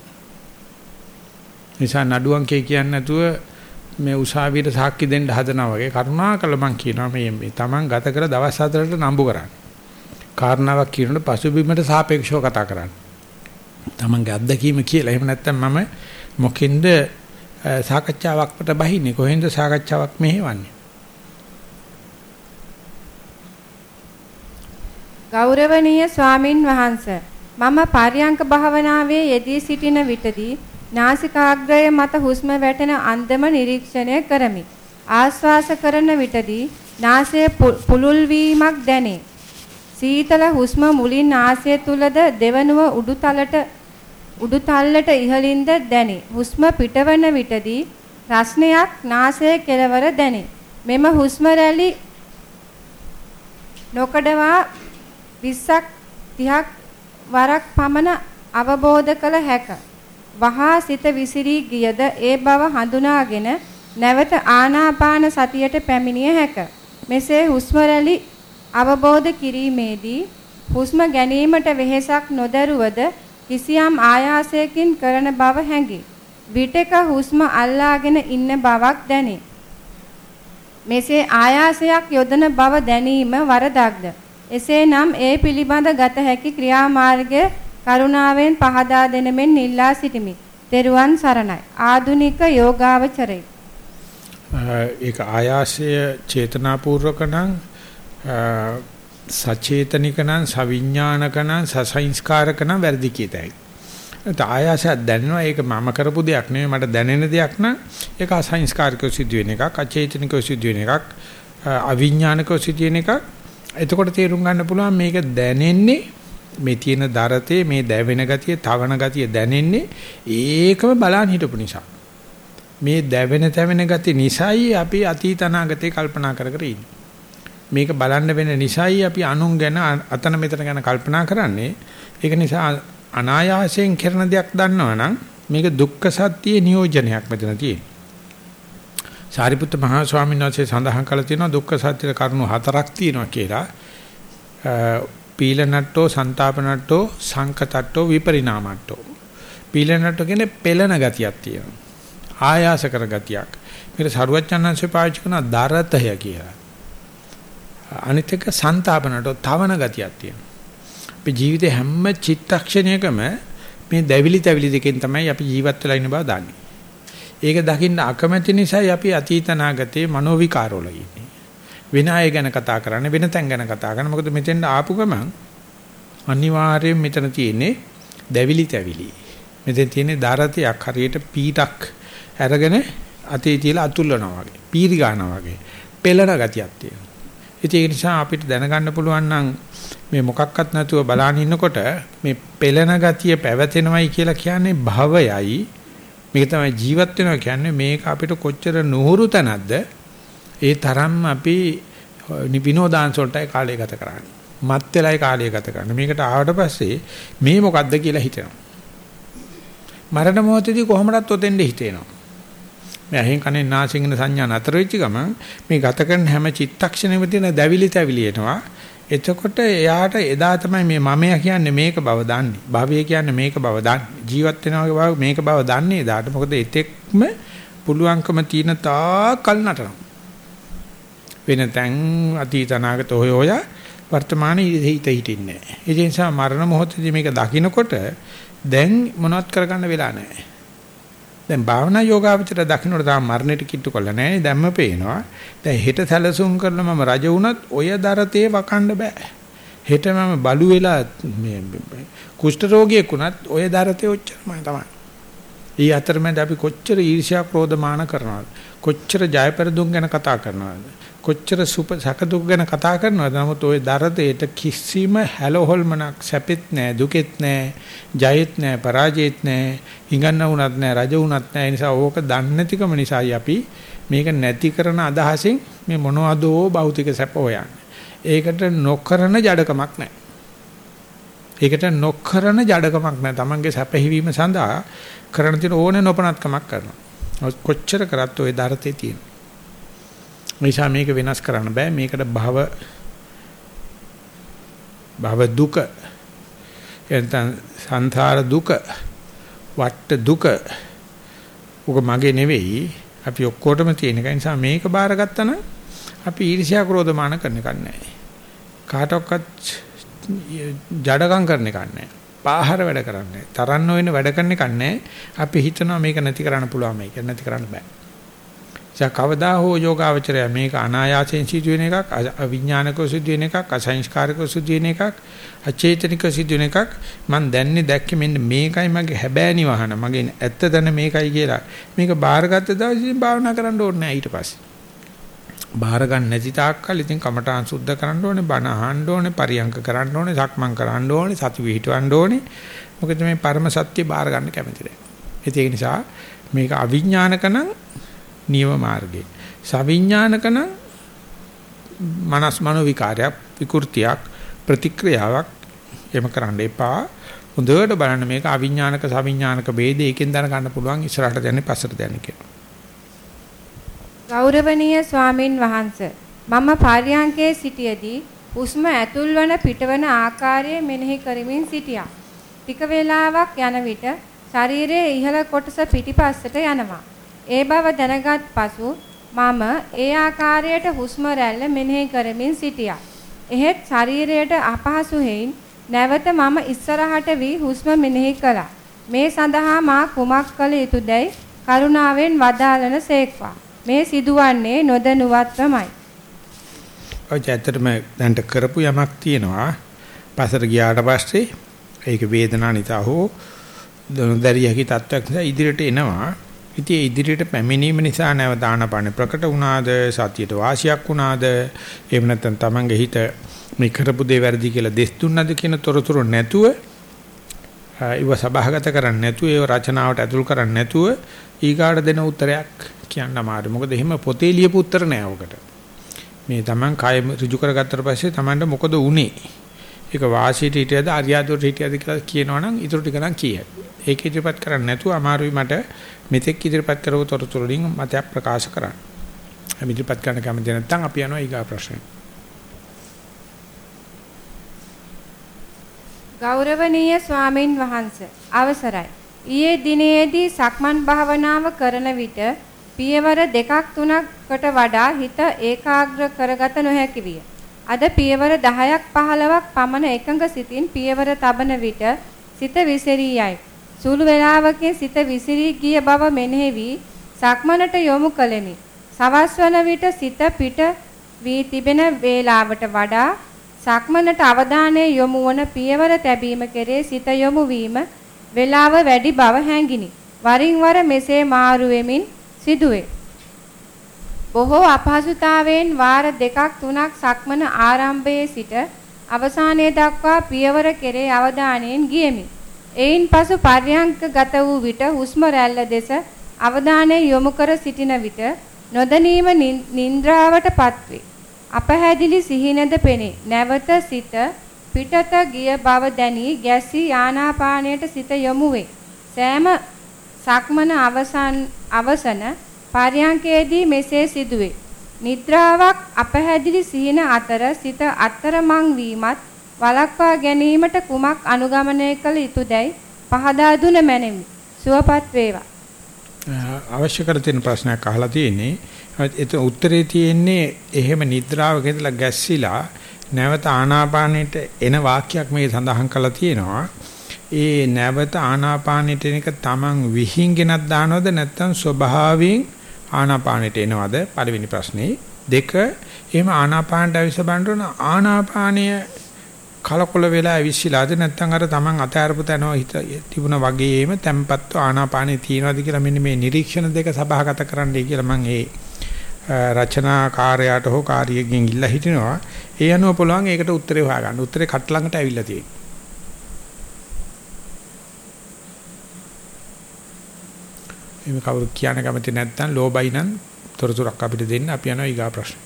නිසා නඩුවන් කිය කියන්නේ නැතුව මේ උසාවියට සාක්ෂි දෙන්න හදනවා වගේ කරුණාකර මං කියනවා මේ මේ Taman ගත කළ දවස් හතරකට නම්බු කරන්න. කාරණාවක් කියනකොට පසුබිමට සාපේක්ෂව කතා කරන්න. Tamanගේ අත්දැකීම කියලා. එහෙම නැත්නම් මම මොකින්ද සාකච්ඡාවක්කට බහින්නේ කොහෙන්ද සාකච්ඡාවක් මෙහෙවන්නේ ගෞරවනීය ස්වාමින් වහන්ස මම පර්යංක භාවනාවේ යෙදී සිටින විටදී නාසිකාග්‍රය මත හුස්ම වැටෙන අන්දම නිරීක්ෂණය කරමි. ආශ්වාස කරන විටදී නාසයේ පුලුල් වීමක් දැනේ. සීතල හුස්ම මුලින් නාසය තුලද දෙවනුව උඩුතලට උඩුතල්ලට ඉහළින්ද දැනේ. හුස්ම පිටවන විටදී රස්නයක් නාසයේ කෙළවර දැනේ. මෙම හුස්ම රැලි නොකඩවා 20ක් 30ක් වරක් පමණ අවබෝධ කළ හැක. වහා සිත විසිරී ගියද ඒ බව හඳුනාගෙන නැවත ආනාපාන සතියට පැමිණිය හැක. මෙසේ හුස්ම රැලි අවබෝධ කිරීමේදී හුස්ම ගැනීමට වෙහෙසක් නොදරුවද කිසියම් ආයාසයකින් කරන බව හැඟේ. විටක හුස්ම අල්ලාගෙන ඉන්න බවක් දැනේ. මෙසේ ආයාසයක් යොදන බව දැනීම වරදක්ද? එසේනම් ඒ පිළිබඳ ගත හැකි ක්‍රියාමාර්ගය කරුණාවෙන් පහදා දෙන මෙන් ඉල්ලා සිටිමි. තෙරුවන් සරණයි. ආදුනික යෝගාවචරයි. ඒක ආයාසය චේතනාපූර්වක නම් සචේතනික නම් සවිඥානික නම් සසංස්කාරක නම් වැඩි කීතයි. ආයාසයක් දැනෙනවා ඒක මම කරපු දෙයක් නෙවෙයි මට දැනෙන දෙයක් නම් ඒක අසංස්කාරිකව සිදුවෙන එකක් අචේතනිකව සිදුවෙන එකක් අවිඥානිකව සිදුවෙන එකක් එතකොට තේරුම් ගන්න පුළුවන් මේක දැනෙන්නේ මේ තියෙන දරතේ මේ දැවෙන ගතිය, තවන ගතිය දැනෙන්නේ ඒකම බලන් හිටපු නිසා. මේ දැවෙන තැවෙන ගතිය නිසායි අපි අතීත අනාගතේ කල්පනා කර කර ඉන්නේ. මේක බලන්න වෙන නිසායි අපි අනුන් ගැන අතන මෙතන ගැන කල්පනා කරන්නේ. ඒක නිසා අනායාසයෙන් කරන දෙයක් දන්නවනම් මේක දුක්ඛ සත්‍යයේ නියෝජනයක් මෙතන තියෙන්නේ. සාරිපුත්ත මහා ස්වාමීන් වහන්සේ සඳහන් කළ තියෙනවා දුක්ඛ සත්‍ය කරුණු හතරක් තියෙනවා කියලා. පීලනට්ටෝ, සන්තාපනට්ටෝ, සංකතට්ටෝ, විපරිණාමට්ටෝ. පීලනට්ටෝ කියන්නේ පෙළන ගතියක් තියෙනවා. ආයාස කර ගතියක්. මේක සරුවච්චන්හන්සේ පාවිච්චි කරන දරතය කියලා. අනිත් එක ਸੰతాපනට තවන ගතියක් තියෙනවා. අපි ජීවිතේ හැම චිත්තක්ෂණයකම මේ දැවිලි තැවිලි දෙකෙන් තමයි අපි ජීවත් වෙලා ඉන්න බව දන්නේ. ඒක දකින්න අකමැති නිසායි අපි අතීත නාගතේ මනෝ විකාරවල ඉන්නේ. වෙන අය ගැන කතා කරන්නේ වෙන තැන් ගැන කතා කරන මොකද මෙතෙන් ආපු ගමන් අනිවාර්යයෙන් මෙතන තියෙන්නේ දැවිලි තැවිලි. මෙතෙන් තියෙන්නේ ධාරතියක් හරියට පීටක් අරගෙන අතේ තියලා අතුල්ලනවා වගේ. පීරි ගන්නවා වගේ. පෙළන ගතියක් තියෙනවා. ඒක නිසා අපිට දැනගන්න පුළුවන් නම් මේ මොකක්වත් නැතුව බලන් ඉන්නකොට මේ පෙළෙන ගතිය පැවතෙනවයි කියලා කියන්නේ භවයයි මේක තමයි ජීවත් වෙනවා කියන්නේ මේක අපිට කොච්චර නුහුරු තැනක්ද ඒ තරම් අපි විනෝදාංශ වලටයි කාලය ගත කරන්නේ මත් වෙලයි කාලය ගත කරන්නේ මේකට ආවට පස්සේ මේ මොකද්ද කියලා හිතෙනවා මරණ මොහොතදී කොහොමදත් ඔතෙන්ද හිතේනවා මේ ඇහෙන් කනෙන් නාසයෙන් එන සංඥා නතර වෙච්ච ගමන් මේ ගත කරන හැම චිත්තක්ෂණෙම තියෙන දැවිලි තැවිලි එනවා එතකොට එයාට එදා තමයි මේ මමයා කියන්නේ මේක බව දන්නේ. භවය කියන්නේ මේක බව දන්නේ. ජීවත් වෙනවා බව මේක බව දන්නේ එදාට. මොකද එතෙක්ම පුළුවන්කම තියෙන තාකල් නටනවා. වෙන තැන් අතීත අනාගත හොය හොය වර්තමානයේ හිත හිටින්නේ නැහැ. ඒ නිසා මරණ මොහොතදී මේක දකිනකොට දැන් මොනවත් කරගන්න වෙලා නැහැ. දැන් භාවනා යෝගාවචර දකින්නට තාම මරණයට කිට්ටු කරලා නැහැ. දැම්ම පේනවා. දැන් හෙට සැලසුම් කරලා මම රජ වුණත් ඔය දරතේ වකන්න බෑ. හෙට මම බලු වෙලා මේ කුෂ්ඨ රෝගියෙක් වුණත් ඔය දරතේ ඔච්චරමයි තමයි. ඊ අතරමැද අපි කොච්චර ඊර්ෂ්‍යා ක්‍රෝධ මාන කරනවද? කොච්චර ජයපරදුම් ගැන කතා කරනවද? කොච්චර සුප සැකදුක් ගැන කතා කරනවද නමුත් ওই දරතේට කිසිම හැලහොල්මනක් සැපෙත් නැහැ දුකෙත් නැහැ ජයෙත් නැහැ පරාජයෙත් නැහැ හිඟන්න වුණත් නැහැ රජ වුණත් නැහැ ඒ නිසා ඕක දන්නේ නැතිකම නිසායි අපි මේක නැති කරන අදහසින් මේ මොනවදෝ භෞතික සැප හොයන්නේ ඒකට නොකරන ජඩකමක් නැහැ ඒකට නොකරන ජඩකමක් නැහැ Tamange සැප හිවීම සඳහා කරන තියෙන ඕනේ නොපනත්කමක් කරනවා කොච්චර කරත් ওই දරතේ තියෙනවා නිසා මේක වෙනස් කරන්න බෑ. මේකට භව භව දුක එතන සංසාර දුක වට දුක උක මගේ නෙවෙයි. අපි ඔක්කොටම තියෙන එක. නිසා මේක බාරගත්තා නම් අපි ඊර්ෂ්‍යා ක්‍රෝධ මාන කරන එකක් නැහැ කාටවත් ජඩකම් කරන එකක් නැහැ පාහර වැඩ කරන්නේ තරන්න වෙන වැඩ කරන එකක් නැහැ අපි හිතනවා මේක නැති කරන්න පුළුවන් මේක නැති කරන්න බෑ. ඒ කවදා හෝ යෝගාවචරය මේක අනායාසයෙන් සිදුවෙන එකක් අවිඥානිකව සිදුවෙන එකක් අසංස්කාරිකව සිදුවෙන එකක් අචේතනිකව සිදුවෙන එකක්. මම දැන්නේ දැක්කේ මෙන්න මේකයි මගේ හැබෑ නිවහන. මගේ ඇත්ත දැන මේකයි කියලා. මේක බාරගත්ත දවසේ භාවනා කරන්න ඕනේ නැහැ ඊට පස්සේ. බාර ගන්න නැති තාක්කල් ඉතින් කමඨාන් සුද්ධ කරන්න ඕනේ බණ අහන්න ඕනේ පරියංක කරන්න ඕනේ සක්මන් කරන්න ඕනේ සති විහිටවන්න ඕනේ. මොකද මේ පරම සත්‍ය බාර ගන්න කැමති නැහැ. ඒක නිසා මේක අවිඥානික නම් නියම මාර්ගේ. සවිඥානික නම් මනස් මනෝ විකාරයක් විකෘතියක් ප්‍රතික්‍රියාවක් එම කරන්න එපා. හොඳට බලන්න මේක අවිඥානික සවිඥානික ભેදේ එකෙන් දැන ගන්න පුළුවන් ඉස්සරහට දැනන්නේ පස්සට දැනන්නේ කියලා. ගෞරවනීය ස්වාමින් වහන්සේ මම පාර්යාංකයේ සිටියේදී හුස්ම ඇතුල්වන පිටවන ආකාරය මෙනෙහි කරමින් සිටියා. ටික වේලාවක් යන විට ශරීරයේ ඉහළ කොටස පිටිපස්සට යනවා. ඒ බව දැනගත් පසු මම ඒ ආකාරයට හුස්ම රැල්ල මෙනෙහි කරමින් සිටියා. එහෙත් ශරීරයට අපහසු හේයින් නැවත මම ඉස්සරහට වී හුස්ම මෙනෙහි කළා. මේ සඳහා මා කුමක් කළ යුතුදයි කරුණාවෙන් වදාළන සේක්වා. මේ සිදුවන්නේ නොදැනුවත්වමයි. ඔය ඇත්තටම දැන්ට කරපු යමක් තියෙනවා. පසට ගියාට පස්සේ ඒක වේදනාව නිසා හෝ දොනදරියකි තත්ත්වයක් නිසා ඉදිරියට එනවා. ඉතින් ඉදිරියට පැමිණීම නිසා නැව දානපණ ප්‍රකට වුණාද සතියට වාසියක් වුණාද එහෙම නැත්නම් Tamange හිත මේ කරපු දේ වැරදි කියලා දෙස් දුන්නද කියන තොරතුරු නැතුව ඒව සභාගත කරන්නේ නැතුව ඒව රචනාවට ඇතුල් කරන්නේ නැතුව ඊගාට දෙන උත්තරයක් කියන්න අමාරුයි. මොකද එහෙම පොතේ ලියපු උත්තර නෑ ඔකට. මේ Taman කය ඍජු කරගත්තට පස්සේ Tamanට මොකද උනේ? ඒක වාසියට හිටියද අරියාදුවට හිටියද කියලා කියනවනම් ඊටු ටික නම් කියයි. ඒක ඉදිරිපත් කරන්නේ නැතුව අමාරුයි මට මෙතෙක් ඉදිරිපත් කරව තොරතුරු වලින් මතයක් ප්‍රකාශ කරන්න. අපි ඉදිරිපත් කරන්න කැමති නැත්නම් අපි යනවා ඊගා ප්‍රශ්නෙට. ගෞරවනීය ස්වාමින් වහන්සේ අවසරයි. ඊයේ දිනේදී සක්මන් භාවනාව කරන විට පියවර දෙකක් තුනකට වඩා හිත ඒකාග්‍ර කරගත නොහැකි විය. අද පියවර 10ක් 15ක් පමණ එකඟ සිතින් පියවර තබන විට සිත විසිරී යයි. සුළු වේලාවකින් සිත විසිරී ගිය බව මෙනෙහි වී සක්මනට යොමු කළෙමි. සවස් වන විට සිත පිට වී තිබෙන වේලාවට වඩා සක්මනට අවධානය යොමු වන පියවර තැබීම කෙරේ සිත යොමු වීම වේලාව වැඩි බව හැඟිනි. වරින් වර මෙසේ මාරු වෙමින් සිදුවේ. බොහෝ අපහසුතාවයෙන් වාර දෙකක් තුනක් සක්මන ආරම්භයේ සිට අවසානයේ දක්වා පියවර කෙරේ අවධානයෙන් ගියෙමි. එයින් පසු පර්යංක ගත වූ විට හුස්ම රැල්ල දෙස අවධානය යොමු කර සිටින විට නොදැනීම නින්ද්‍රාවටපත් වේ. අපහැදිලි සිහිනද පෙනේ. නැවත සිත පිටත ගිය බව දැනී ගැසී ආනාපානයට සිත යොමු වේ. සෑම සක්මන අවසන් අවසන පර්යංකයේදී මෙසේ සිදුවේ. නිද්‍රාවක් අපහැදිලි සිහින අතර සිත අතරමං වීමත් වළක්වා ගැනීමට කුමක් අනුගමනය කළ යුතුදයි පහදා දුන මැනවි. සුවපත් වේවා. අවශ්‍ය කර තියෙන ප්‍රශ්නයක් අහලා තියෙන්නේ. ඒත් උත්තරේ තියෙන්නේ එහෙම නිද්‍රාවක ඉඳලා ගැස්සිලා නැවත ආනාපානෙට එන වාක්‍යයක් මේ සඳහන් කරලා තියෙනවා. ඒ නැවත ආනාපානෙට එන එක තමන් විහිංගෙනක් දානවද නැත්නම් ස්වභාවයෙන් ආනාපානෙට එනවද පළවෙනි ප්‍රශ්නේ දෙක එහෙම ආනාපානට අවිස බලන ආනාපානය කලකොල වෙලා ඇවිස්සීලාද නැත්නම් අර තමන් අතෑරපු තැනව හිත තිබුණා වගේම තැම්පත්ව ආනාපානෙ තියනවාද කියලා මෙන්න මේ නිරීක්ෂණ දෙක සභාගත කරන්නයි කියලා මම ඒ රචනා කාර්යයට හෝ කාර්යයෙන් ඉල්ලා හිටිනවා. ඒ අනුව පුළුවන් ඒකට උත්තරේ හොයාගන්න. උත්තරේ කට ළඟට ඇවිල්ලා තියෙනවා එහෙම කවුරු කියන්න කැමති නැත්නම් ලෝබයි නම් තොරතුරක් අපිට දෙන්න. අපි යනවා ඊගා ප්‍රශ්න.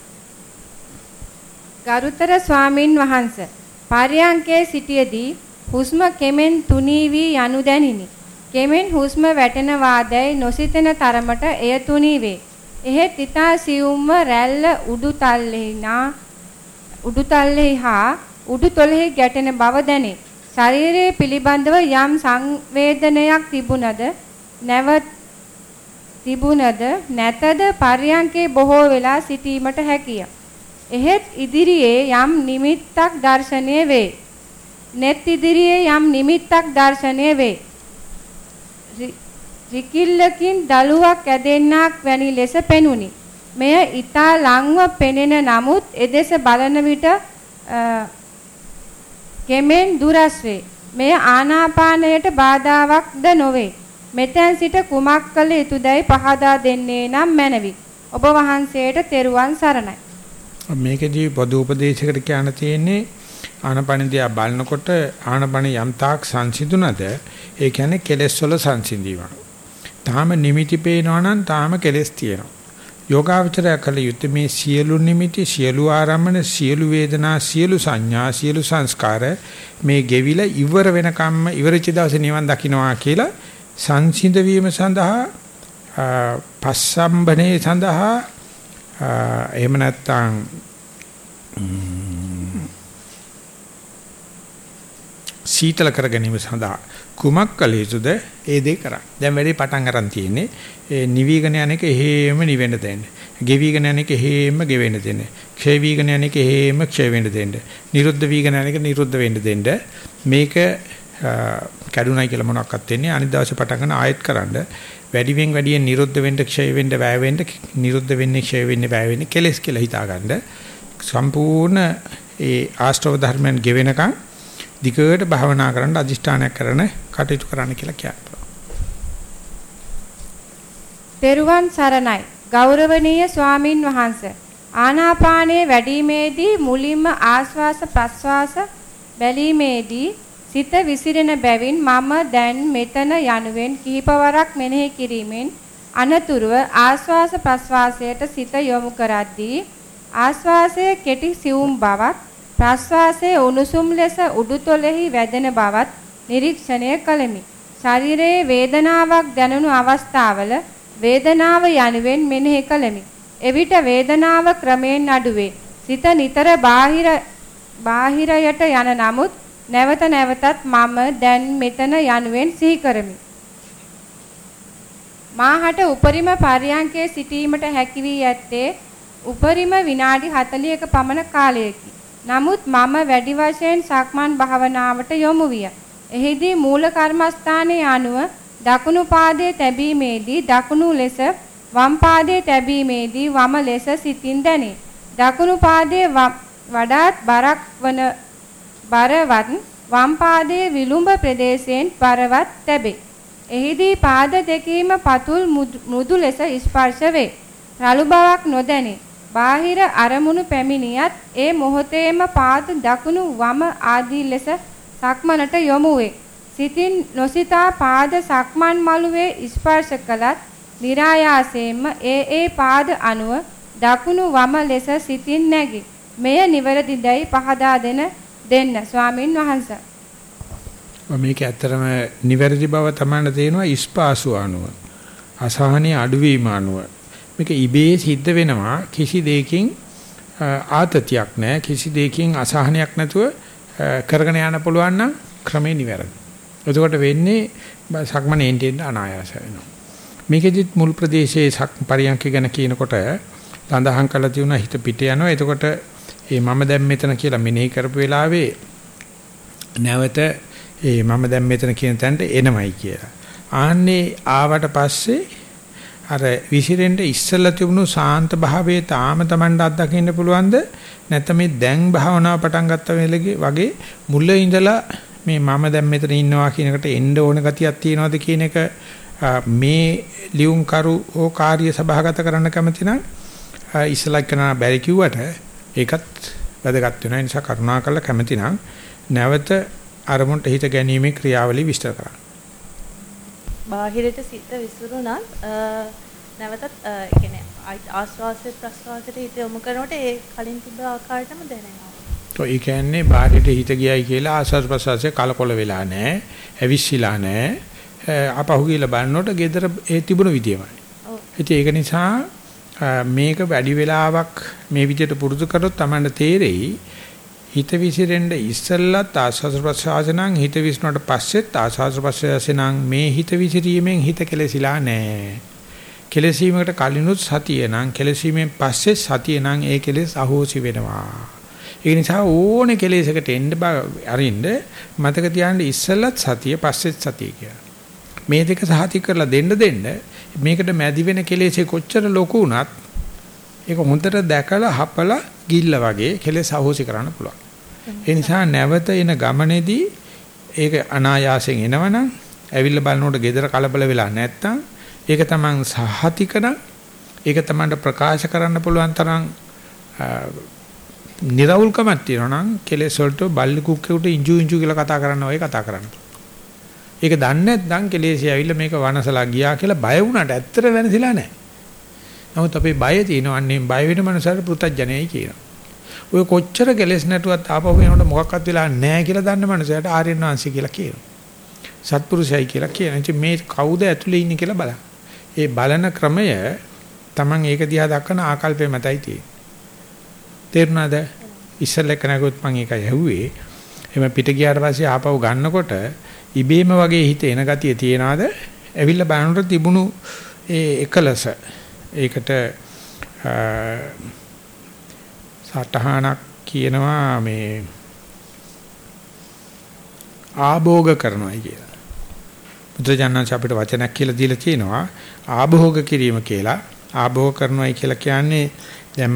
ගරුතර ස්වාමින් වහන්සේ. පර්යංකේ සිටියේදී හුස්ම කෙමෙන් තුනී වී යනු දැනිනි. කෙමෙන් හුස්ම වැටෙන වාදයි නොසිතෙන තරමට එය තුනී වේ. එහෙත් ඊතා සියුම්ව රැල්ල උඩු තල්ලෙහි නා උඩු තල්ලෙහි හා උඩු තොලෙහි ගැටෙන බව දැනේ. ශරීරයේ පිළිබඳව යම් සංවේදනයක් තිබුණද නැවත තිබුණද නැතද පර්යංකේ බොහෝ වෙලා සිටීමට හැකිය. එහෙත් ඉදිරියේ යම් නිමිත්තක් දැర్శණය වේ. net ඉදිරියේ යම් නිමිත්තක් දැర్శණය වේ. රිකිල්ලකින් දලුවක් ඇදෙන්නක් වැනි ලෙස පෙනුනි. මෙය ඊතා ලංව පෙනෙන නමුත් එදෙස බලන විට ගෙමෙන් දුරස් වේ. මෙය ආනාපානයට බාධාවක්ද නොවේ. මෙතෙන් සිට කුමක් කළ යුතුදයි පහදා දෙන්නේ නම් මැනවි. ඔබ වහන්සේට තෙරුවන් සරණයි. මේකදී පොදු උපදේශයකට කියන්න තියෙන්නේ ආනපනදියා බලනකොට ආනපන යම් තාක් සංසිඳුණද ඒ කියන්නේ කෙලෙස් වල සංසිඳීම. තාම නිමිති පේනවා නම් තාම කෙලෙස් තියෙනවා. යෝගාවචරය කළ යුත්තේ මේ සියලු නිමිති සියලු ආරම්මන සියලු වේදනා සියලු සංඥා සියලු සංස්කාර මේ ගෙවිලා ඉවර වෙනකම්ම ඉවරච දවසේ නිවන් දකින්නවා කියලා සංසිඳ වීම සඳහා පස්සම්බනේ සඳහා එහෙම නැත්නම් සීතල කර ගැනීම සඳහා කුමක් කළ යුතුද ඒ දේ කරා. දැන් වැඩි පටන් ගන්න තියෙන්නේ ඒ නිවිගණ යන එක එහෙම නිවෙන්න දෙන්න. ගෙවිගණ යන එක එහෙම ගෙවෙන්න දෙන්න. ක්ෂය වීගණ යන එක එහෙම ක්ෂය වෙන්න දෙන්න. නිරුද්ධ වීගණ යන එක නිරුද්ධ වෙන්න දෙන්න. මේක කැඩුනයි කියලා මොනවක්වත් වෙන්නේ අනිත් දවසේ පටන් ගන්න ආයෙත් කරන්න වැඩිවෙන් වැඩියෙන් නිරුද්ධ වෙන්න ක්ෂය වෙන්න වැය වෙන්න නිරුද්ධ වෙන්නේ ක්ෂය වෙන්නේ වැය වෙන්නේ කෙලස් කියලා හිතාගන්න සම්පූර්ණ ඒ ආශ්‍රව ධර්මයන් ගෙවෙනකන් දිගට භාවනා කරන්න අදිෂ්ඨානයක් කරන කටයුතු කරන්න කියලා කියනවා. තෙරුවන් සරණයි ගෞරවනීය ස්වාමින් වහන්සේ ආනාපානයේ වැඩිමේදී මුලින්ම ආශ්වාස ප්‍රශ්වාස බැලීමේදී සිත විසිරෙන බැවින් මම දැන් මෙතන යනුවෙන් කිහිපවරක් මෙනෙහි කිරීමෙන් අනතුරුව ආස්වාස ප්‍රස්වාසයට සිත යොමු කරද්දී ආස්වාසයේ කෙටි සිවුම් බවත් ප්‍රස්වාසයේ උණුසුම් ලෙස උඩුතොලෙහි වැදෙන බවත් නිරීක්ෂණය කළෙමි. ශරීරයේ වේදනාවක් දැනුණු අවස්ථාවල වේදනාව යනුවෙන් මෙනෙහි කළෙමි. එවිට වේදනාව ක්‍රමයෙන් අඩුවේ. සිත නිතර බාහිර බාහිරයට යන නමුත් නැවත නැවතත් මම දැන් මෙතන යනුවෙන් සිහි කරමි. මාහට උපරිම පර්යංකයේ සිටීමට හැකි වී ඇත්තේ උපරිම විනාඩි 40ක පමණ කාලයකි. නමුත් මම වැඩි වශයෙන් සක්මන් භාවනාවට යොමු විය. එහිදී මූල කර්මස්ථානයේ අනුව දකුණු පාදයේ තැබීමේදී දකුණු ලෙස වම් පාදයේ තැබීමේදී වම ලෙස සිතින් දැනේ. දකුණු පාදයේ වඩාත් බරක් වන බරවත් වම් පාදයේ විලුඹ ප්‍රදේශයෙන් බරවත් තැබේ. එහිදී පාද දෙකීම පතුල් මෘදු ලෙස ස්පර්ශ වේ. රළු බවක් නොදැනේ. බාහිර අරමුණු පැමිණියත් ඒ මොහොතේම පාද දකුණු වම ආදී ලෙස සක්මනට යොමු වේ. සිතින් නොසිතා පාද සක්මන් මළුවේ ස්පර්ශ කළත් નિરાයාසයෙන්ම ඒ ඒ පාද අනුව දකුණු වම ලෙස සිතින් නැගී. මෙය නිවැරදිදයි පහදා දෙන දෙන්න ස්වාමින් වහන්සේ. මේක ඇත්තටම නිවැරදි බව තමයි තේනවා ඉස්පාසු අනුව. අසහනීය අඩුවීම අනුව. මේක ඉබේ සිද්ධ වෙනවා කිසි දෙයකින් ආතතියක් නැහැ කිසි දෙයකින් අසහනයක් නැතුව කරගෙන යන්න පුළුවන් නම් ක්‍රමේ නිවැරදි. එතකොට වෙන්නේ සක්මනේන්ට එන්න අනායාස වෙනවා. මේකෙදිත් මුල් ප්‍රදේශයේ සක් පරියන්ක ගැන කියනකොට සඳහන් කළා තියුණා හිත පිට යනවා. එතකොට ඒ මම දැන් මෙතන කියලා මෙනෙහි කරපු වෙලාවේ නැවත ඒ මම දැන් මෙතන කියන තැනට එනමයි කියලා. ආන්නේ ආවට පස්සේ අර විසිරෙන්න ඉස්සෙල්ලා තිබුණු සාන්ත භාවයේ තාම Tamanට අත්දකින්න පුළුවන්ද නැත්නම් මේ දැන් භාවනාව පටන් ගත්ත වගේ මුල ඉඳලා මේ මම දැන් මෙතන ඉන්නවා කියන එකට එන්න ඕන ගතියක් තියෙනවද කියන එක මේ ලියුම් කරු ඕ කාර්ය සභාගත කරන්න කැමති නම් ඉස්සලා කරන බැරි කිව්වට ඒකත් වැදගත් වෙනවා. ඒ නිසා කරුණාකරලා කැමති නම් නැවත අරමුණට හිත ගැනීමේ ක්‍රියාවලිය විස්තර කරන්න. බාහිරට සිත විසිරුණත් නැවතත් ඒ කියන්නේ ආස්වාසය ප්‍රස්වාසයට හිත යොමු කරනකොට ඒ කලින් තිබ්බ ආකාරයටම දැනෙනවා. તો ඒ කියන්නේ බාහිරට හිත ගියයි කියලා ආස්වාස් ප්‍රස්වාසය කලකොල වෙලා නැහැ, ඇවිස්සීලා නැහැ. අපහු ගිහලා බලනකොට gedara ඒ තිබුණු විදියමයි. ඔව්. ඒක නිසා මේක වැඩි වෙලාවක් මේ විදිහට පුරුදු කරොත් තමයි තේරෙයි හිත විසිරෙන්න ඉස්සෙල්ලත් ආස්වාද ප්‍රසආසනං හිත විසිරුණාට පස්සෙත් ආස්වාද ප්‍රසආසනං මේ හිත විසිරීමෙන් හිත කෙලසිලා නැහැ. කෙලසීමකට කලිනුත් සතිය නම් කෙලසීමෙන් පස්සේ සතිය නම් ඒ කෙලෙස් අහෝසි වෙනවා. ඒ නිසා ඕනේ කෙලෙසකට එන්න අරින්න මතක තියාගන්න ඉස්සෙල්ලත් සතිය පස්සෙත් සතිය කියලා. මේ දෙක සහතික කරලා දෙන්න දෙන්න මේකට මැදි වෙන කෙලෙසේ කොච්චර ලොකු වුණත් ඒක හොඳට දැකලා හපලා ගිල්ල වගේ කෙලෙස් අහෝසි කරන්න පුළුවන්. ඒ නිසා නැවත එන ගමනේදී ඒක අනායාසයෙන් එනවනම් ඇවිල්ලා බලනකොට gedara කලබල වෙලා නැත්තම් ඒක තමන් සහතිකන ඒක තමන්ට ප්‍රකාශ කරන්න පුළුවන් තරම් නිරවුල්කමක් තියෙනවා නම් කෙලෙස් වලට බල්ලි කුක්කේට ඉංජු ඉංජු කියලා කතා කරන්න ඔය කතා කරන්න. ඒක දන්නේ නැත්නම් කෙලෙසිය ඇවිල්ලා මේක වනසලා ගියා කියලා බය වුණාට ඇත්තට වෙනසිලා නැහැ. නමුත් අපේ බය තියෙනවන්නේ බය වෙන මනසට පෘතජ්ජනයයි කියනවා. ඔය කොච්චර කෙලෙස් නැතුවත් ආපහු වෙනකොට මොකක්වත් වෙලා නැහැ කියලා දන්න මනසට ආර්යයන් වංශය කියලා කියනවා. සත්පුරුෂයයි කියලා කියනවා. ඉතින් මේ කවුද ඇතුලේ ඉන්නේ කියලා බලන්න. ඒ බලන ක්‍රමය Taman ඒක දිහා දක්වන ආකල්පය මතයි තියෙන්නේ. තේරුණාද? ඉස්සෙල්ලා කෙනෙකුත් මම ඒකයි ඇහුවේ. එහම පිට ගියාට පස්සේ ආපහු ගන්නකොට ඉබේම වගේ හිත එන ගතිය තියනවාද? ඇවිල්ලා බලනකොට තිබුණු ඒ එකලස ඒකට සටහනක් කියනවා මේ ආභෝග කරනවායි කියලා. බුදුජානක අපිට වචනයක් කියලා දීලා තියෙනවා ආභෝග කිරීම කියලා. ආභෝග කරනවායි කියලා කියන්නේ දැන්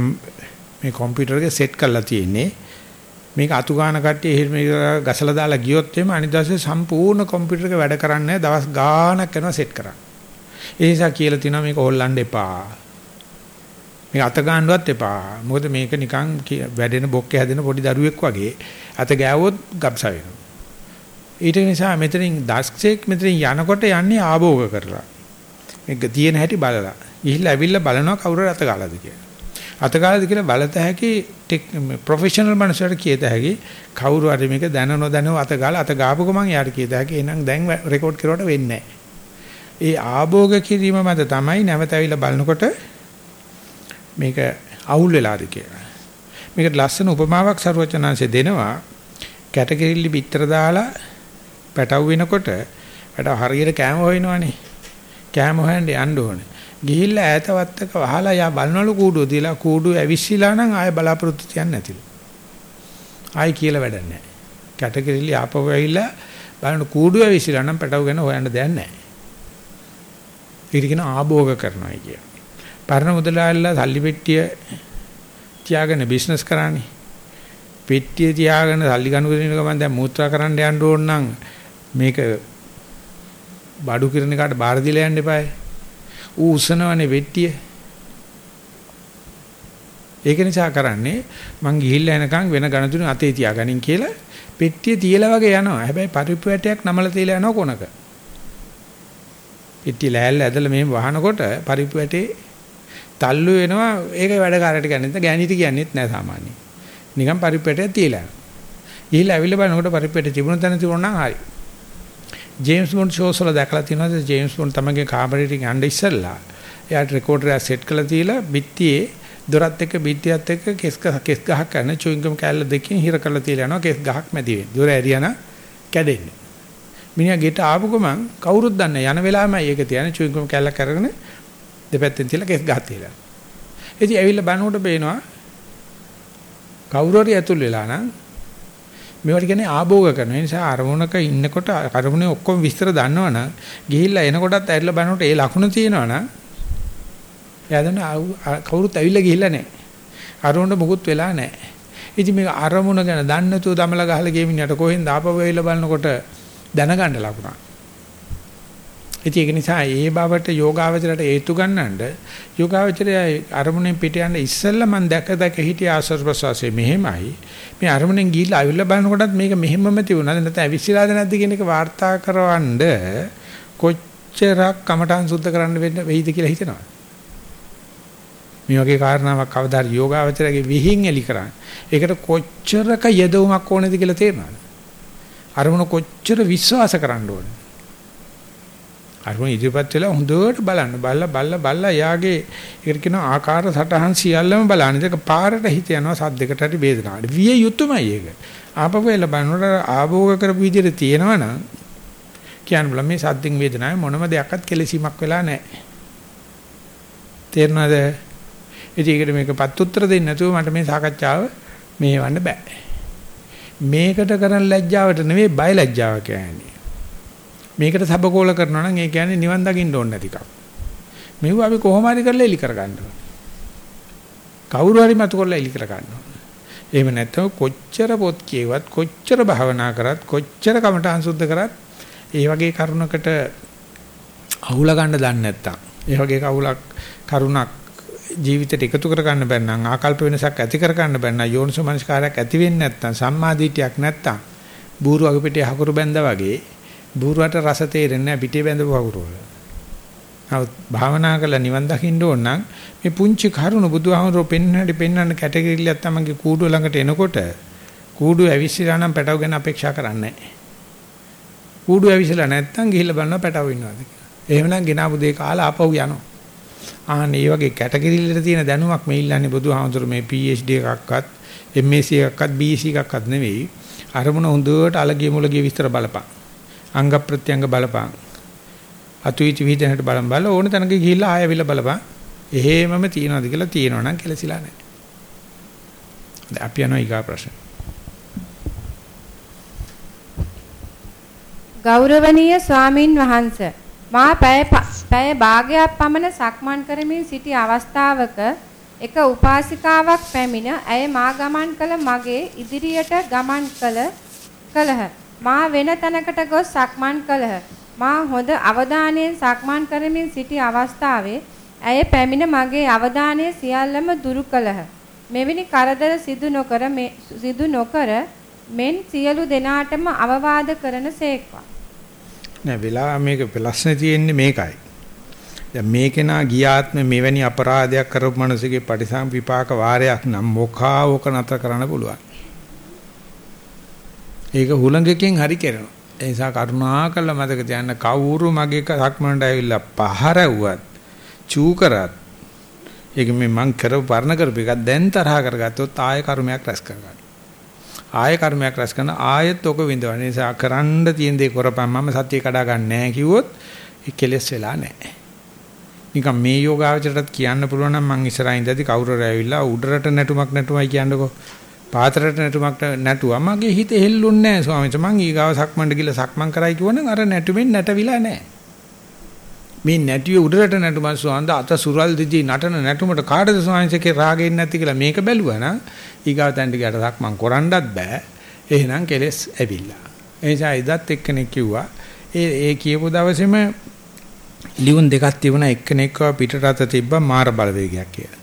මේ කම්පියුටර් එක සෙට් කරලා තියෙන්නේ. මේක අතු ගන්න කට්ටිය එහෙම ගසලා දාලා ගියොත් එimhe අනිත් දවසේ සම්පූර්ණ කම්පියුටර් එක වැඩ කරන්නේ දවස් ගාණක් යනවා සෙට් කරන්න. ඒ නිසා කියලා තියෙනවා මේක හොල්ලන්න එපා. මේක අත ගන්නවත් එපා. මොකද මේක නිකන් වැඩෙන බොක්කේ හැදෙන පොඩි දරුවෙක් වගේ අත ගෑවොත් ගබ්ස වෙනවා. ඊට නිසා මෙතනින් දස්ක්ෂේක් මෙතනින් යනකොට යන්නේ ආභෝග කරලා. මේක තියෙන හැටි බලලා. ගිහිල්ලා ඇවිල්ලා බලනවා කවුරු අත ගාලාද කියලා. අත ගාලාද කියලා බලත හැකි ප්‍රොෆෙෂනල් මනුස්සයෙක් කියත හැකි කවුරු හරි මේක දැන නොදැනව අත ගාලා අත ගාපු ගමන් යාට කියත හැකි එහෙනම් දැන් රෙකෝඩ් කරුවට වෙන්නේ ඒ ආභෝග කිරීම මත තමයි නැවත ඇවිල්ලා බලනකොට මේක අවුල් වෙලාද කියලා. මේකට ලස්සන උපමාවක් සරුවචනාංශය දෙනවා. කැටකිරිලි පිටර දාලා පැටව වෙනකොට පැටව හරියට කෑම හොයනවනේ. කෑම හොයන්න යන්න ඕනේ. ගිහිල්ලා ඈතවත්තක වහලා යා බලනවලු කූඩුව තියලා කූඩුව ඇවිස්සීලා නම් ආය බලාපොරොත්තු තියන්නේ නැතිලු. ආයි කියලා වැඩක් නැහැ. කැටගරිලි ආපහු ඇවිල්ලා බලන කූඩුව ඇවිස්සීලා නම් පැටව ගැන හොයන්න දෙයක් නැහැ. ඒක කියන ආභෝග කරනවා කිය. පරණ මුදලාලිලා සල්ලි පෙට්ටිය තියාගෙන බිස්නස් කරන්නේ. පෙට්ටිය තියාගෙන සල්ලි ගනු දෙන ගමන් දැන් මූත්‍රා කරන්න යන්න ඕන නම් මේක බඩු කිරණ කාට බාර දීලා යන්න එපායි. ඌ උසනවනේ වෙට්ටිය. ඒක නිසා කරන්නේ මං ගිහිල්ලා එනකන් වෙන ගණතුනේ අතේ තියාගනින් කියලා පෙට්ටිය තියලා වගේ යනවා. හැබැයි පරිප්පු වැටයක් නමලා තියලා යනවා කොනක. පෙට්ටිය ලෑල්ල ඇදලා මෙහෙම වහනකොට පරිප්පු වැටේ තල්ලු වෙනවා. ඒකයි වැඩකාරයට කියන්නේ. ගෑණිට කියන්නේත් නෑ සාමාන්‍යයෙන්. නිකන් පරිප්පු වැටයක් තියලා. ගිහිල්ලා ඇවිල්ලා බලනකොට පරිප්පු වැටේ තිබුණ තැන තිබුණා නම් හරි. ජේම්ස් බොන්ඩ් ෂෝස් වල දැකලා තියෙනවද ජේම්ස් බොන්ඩ් තමගේ කාමරේට යන්න ඉස්සෙල්ලා එයාට රෙකෝඩර් එක සෙට් කරලා තියලා බිත්තියේ දොරත් එක්ක බිත්තියත් එක්ක කෙස් කෙස් ගහක් කරන චුයින්ගම් කෑල්ල දෙකකින් හිර කරලා තියලා යනවා කෙස් ගහක් මැදි වෙන්නේ. දොර ඇරියන කැඩෙන්නේ. මිනිහා ගෙට ආපු ගමන් කවුරුත් දන්නේ යන වෙලාවමයි ඒක තියන්නේ චුයින්ගම් කෑල්ලක් අරගෙන දෙපැත්තෙන් තියලා කෙස් ගහ තියලා. ඉතින් ඇවිල්ලා බනකොට බේනවා කවුරු හරි ඇතුල් වෙලා නම් මේවට කියන්නේ ආභෝග කරන නිසා අරමුණක ඉන්නකොට අරමුණේ ඔක්කොම විස්තර දන්නවනම් ගිහිල්ලා එනකොටත් ඇරිලා බලනකොට ඒ ලකුණ තියෙනවනම් එයා දන්න කවුරුත් ඇවිල්ලා ගිහිල්ලා නැහැ. අරමුණ මොකුත් වෙලා නැහැ. ඉතින් මේක අරමුණ ගැන දන්නේ නැතුව දමලා ගහලා ගේමින්නට කොහෙන්ද ආපහු ඇවිල්ලා බලනකොට දැනගන්න ලකුණක්. ඉතින් ඒක නිසා ඒ බවට යෝගාවචරයට හේතු ගන්නඳ යෝගාවචරය අරමුණෙන් පිට යන ඉස්සෙල්ලා මම දැක දැක හිටිය ආස්වාද ප්‍රසවාසයේ මෙහෙමයි. මේ අරමුණෙන් ගිහිල්ලා අවිල්ල බලනකොටත් මේක මෙහෙමම තිබුණාද නැත්නම් ඇවිස්සලාද නැද්ද කියන එක වාර්තා කරවන්න කොච්චරක් කමටහන් සුද්ධ කරන්න වෙන්න වෙයිද කියලා හිතනවා. මේ වගේ කාරණාවක් කවදා හරි යෝගාවචරයේ විහිං එලි කරන්නේ ඒකට කොච්චරක යදවුමක් ඕනේද කියලා තේරෙනවද අරමුණ කොච්චර විශ්වාස කරන්න ඕනේ අරමුණ ඉදිරිපත් වෙලා හොඳට බලන්න. බලලා බලලා බලලා යාගේ ඒකට කියන ආකාර සටහන් සියල්ලම බලන්න. ඒක පාරට හිත යනවා සද්දයකට හරි වේදනාවට. විය යුතුයමයි ඒක. ආපහු එලා බලනකොට ආභෝග කරපු විදිහට තියෙනවනම් කියන්න බල මේ සද්දෙන් වේදනාවේ මොනම දෙයක්වත් කෙලසීමක් වෙලා නැහැ. තේරෙනවද? ඉතින් මේකපත් උත්තර දෙන්නේ නැතුව මට මේ සාකච්ඡාව මෙහෙවන්න බෑ. මේකට කරන ලැජ්ජාවට නෙවෙයි බය ලැජ්ජාව කියන්නේ. මේකට සබකෝල කරනවා නම් ඒ කියන්නේ නිවන් දකින්න ඕනේ නැතිකම. මෙව අපි කොහොම හරි කරලා එලි කර ගන්න ඕනේ. කවුරු හරි මතු කරලා එලි කර ගන්න ඕනේ. එහෙම නැත්නම් කොච්චර පොත් කියවත් කොච්චර භාවනා කරත් කොච්චර කමටහන් සුද්ධ කරත් ඒ වගේ කරුණකට අහුල ගන්න දන්නේ නැත්තම් ඒ වගේ කවුලක් කරුණක් ජීවිතයට එකතු කර ගන්න බැන්නම් ආකල්ප වෙනසක් ඇති කර ගන්න බැන්නම් යෝනිසමනස්කාරයක් ඇති වෙන්නේ නැත්තම් සම්මාදිටියක් නැත්තම් බూరు අගපිටේ හකුරු බැඳා වගේ බూరుවට රස තේරෙන්නේ නැහැ පිටේ බැඳපු වගුරුවල. නමුත් භාවනා කරලා නිවන් දකින්න ඕන නම් මේ පුංචි කරුණ බුදුහාමරෝ පෙන්වන්නට පෙන්වන්න කැටගරිලියක් තමයි කූඩුව ළඟට එනකොට කූඩුව ඇවිස්සලා නම් පැටව ගැන අපේක්ෂා කරන්නේ නැහැ. කූඩුව ඇවිස්සලා නැත්තම් ගිහිල්ලා බලනවා පැටව ඉන්නවාද කියලා. එහෙමනම් ගෙනාවු දෙක කාලා ආපහු යනවා. ආන් මේ වගේ කැටගරිල්ලට තියෙන දැනුමක් මේ ඉල්ලන්නේ බුදුහාමරෝ මේ PhD එකක්වත් MSc එකක්වත් BSc එකක්වත් නෙවෙයි. අරමුණ හොඳට අලගිය මුලගිය විස්තර බලපන්. අංග ප්‍රත්‍යංග බලපං. අතුයිති විහිදෙනට බලන් බල ඕන තැනක ගිහිල්ලා ආයෙවිල බලපං. එහෙමම තියනවාද කියලා තියෙනවා නම් කෙලසිලා නැහැ. දැන් අපි යනවා ඊගා ප්‍රශ්න. ගෞරවනීය ස්වාමින් වහන්සේ මා පැය පැය භාගයක් පමණ සක්මන් කරමින් සිටි අවස්ථාවක එක උපාසිකාවක් පැමිණ ඇය මා ගමන් කළ මගේ ඉදිරියට ගමන් කළ කළහ. මා වෙන තැනකට ගොස් සක්මන් කළහ. මා හොඳ අවධානයෙන් සක්මන් කරමින් සිටි අවස්ථාවේ ඇය පැමිණ මගේ අවධානය සියල්ලම දුරු කළහ. මෙවැනි කරදර සිදු නොකර සිදු නොකර මෙන් සියලු දෙනාටම අවවාද කරන සේක්වා. නෑ වෙලා මේක ප්‍රශ්නේ තියෙන්නේ මේකයි. දැන් මේකේ නා ගියාත්ම මෙවැනි අපරාධයක් කරපු මනසගේ පටිසම් විපාක වාරයක් නම් මොකා ඕක නතර කරන්න පුළුවන්. ඒක හුලඟකින් හරි කරනවා. ඒ නිසා කරුණාකරලා මතක තියාගන්න කවුරු මගේ සක්මනට ඇවිල්ලා පහරවුවත් චූ කරත් ඒක මේ මං කරව පරණ කරපු එකක් දැන් තරහ කරගත්තොත් ආය කර්මයක් රැස් කරගන්න. ආය කර්මයක් රැස් කරන ආයෙත් ඔක විඳවන නිසා කරන්න තියෙන දේ කරපම් මම සත්‍ය කඩා ගන්න නැහැ කිව්වොත් ඒ කෙලෙස් වෙලා නැහැ. නිකන් මේ යෝගාවචරයටත් කියන්න පුළුවන් නම් මං ඉස්සරහින් ඉඳදී කවුරු හරි ඇවිල්ලා උඩරට නැටුමක් නැටුමයි කියන්නකෝ. පාතරට නැටුමක් නැටුවා. මගේ හිත හෙල්ලුන්නේ නැහැ ස්වාමීන් වහන්සේ. මං ඊගාව සක්මන්ඩ ගිහලා සක්මන් කරයි කිව්වනම් අර නැටුමෙන් නැටවිලා නැහැ. මේ නැටිය උඩරට නැටුම ස්වාන්ද අත සුරල් දිදී නටන නැටුමට කාටද ස්වාමීන්සේගේ රාගෙන්නේ නැති කියලා මේක බැලුවා නම් ඊගාව තැන්ට ගියට සක්මන් කරන්නත් බෑ. එහෙනම් කෙලස් ඇවිල්ලා. ඒ නිසා එදත් එක්කෙනෙක් කිව්වා ඒ ඒ කියපු දවසේම ලියුම් දෙකක් තිබුණා එක්කෙනෙක්ව පිටරට තිබ්බා මාර බලවේගයක් කියලා.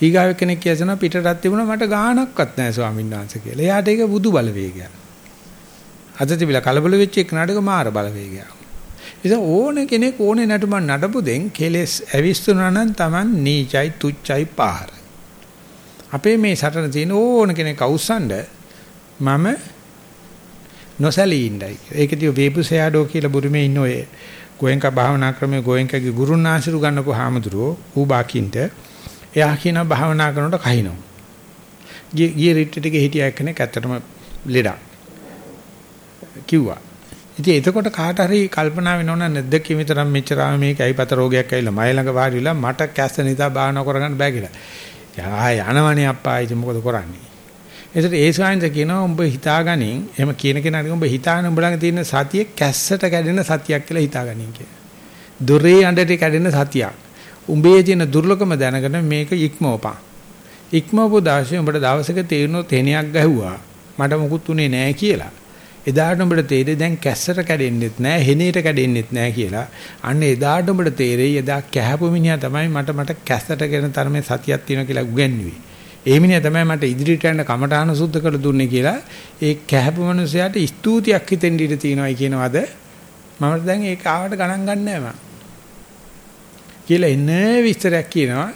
ඊගාව කෙනෙක් කියනවා පිටරට තිබුණා මට ගාණක්වත් නැහැ ස්වාමීන් වහන්සේ කියලා. එයාට ඒක බුදු බලවේගයක්. අද තිබිලා කලබල වෙච්ච එක නාටක මාර බලවේගයක්. ඉතින් ඕන කෙනෙක් ඕනේ නටුම නටපු දෙන් කෙලස් ඇවිස්තුනා නම් Taman නීචයි තුච්චයි පාර. අපේ මේ සටන තියෙන ඕන කෙනෙක් අවුස්සන්න මම නොසැලී ඉන්නයි. ඒකදී වේපුසයාඩෝ කියලා බුරුමේ ඉන්න ඔය ගෝයන්ක භාවනා ක්‍රමයේ ගෝයන්කගේ ගුරුන් ආශිරු ගන්නපු හාමුදුරුවෝ ඌ බාකින්ට එයා කියන භාවනා කරනකොට කහිනවා. ගිය රිට්‍රීට් එකේ හිටිය කෙනෙක් ඇත්තටම ලෙඩක්. කිව්වා. ඉතින් එතකොට කාට හරි කල්පනා වෙනව නැද්ද කිමිතරම් මෙච්චරම මේක ඇයිපත රෝගයක් ඇවිල්ලා මයි ළඟ වාඩි වෙලා මට කැස්ස නිසා භාවනා කරගන්න බෑ කියලා. යා යනවනේ අප්පා ඉතින් මොකද කරන්නේ? එතකොට ඒ ස්වාමීන් කියනවා උඹ හිතාගනින් එහෙම කියන කෙනාට උඹ හිතාන උඹ ළඟ තියෙන සතිය කැස්සට කැඩෙන සතියක් කියලා හිතාගනින් කියලා. දොරේ අඬට කැඩෙන සතියක්. උඹේ තියෙන දුර්ලභම දැනගෙන මේක ඉක්මවපන්. ඉක්මවපු දාශේ උඹට දවසක තේරුණොත් හෙනියක් ගැහුවා. මට මුකුත් උනේ නෑ කියලා. එදාට උඹට තේරෙයි දැන් කැස්සට කැඩෙන්නෙත් නෑ හෙනේට කැඩෙන්නෙත් නෑ කියලා. අන්න එදාට උඹට තේරෙයි එදා කැහපු මිනිහා තමයි මට මට කැස්සට ගෙන තරමේ සතියක් තියෙනවා කියලා උගන්වුවේ. ඒ මිනිහා තමයි මට ඉදිරියට යන්න කමඨාන සුද්ධ කරලා දුන්නේ කියලා ඒ කැහපු මිනිසයාට ස්තුතියක් හිතෙන් ඉඳ තියෙනවායි කියනවාද මම දැන් ඒක ආවට ගණන් ගන්න නැහැ කියලා එන්නේ විස්තරයක් කියනවා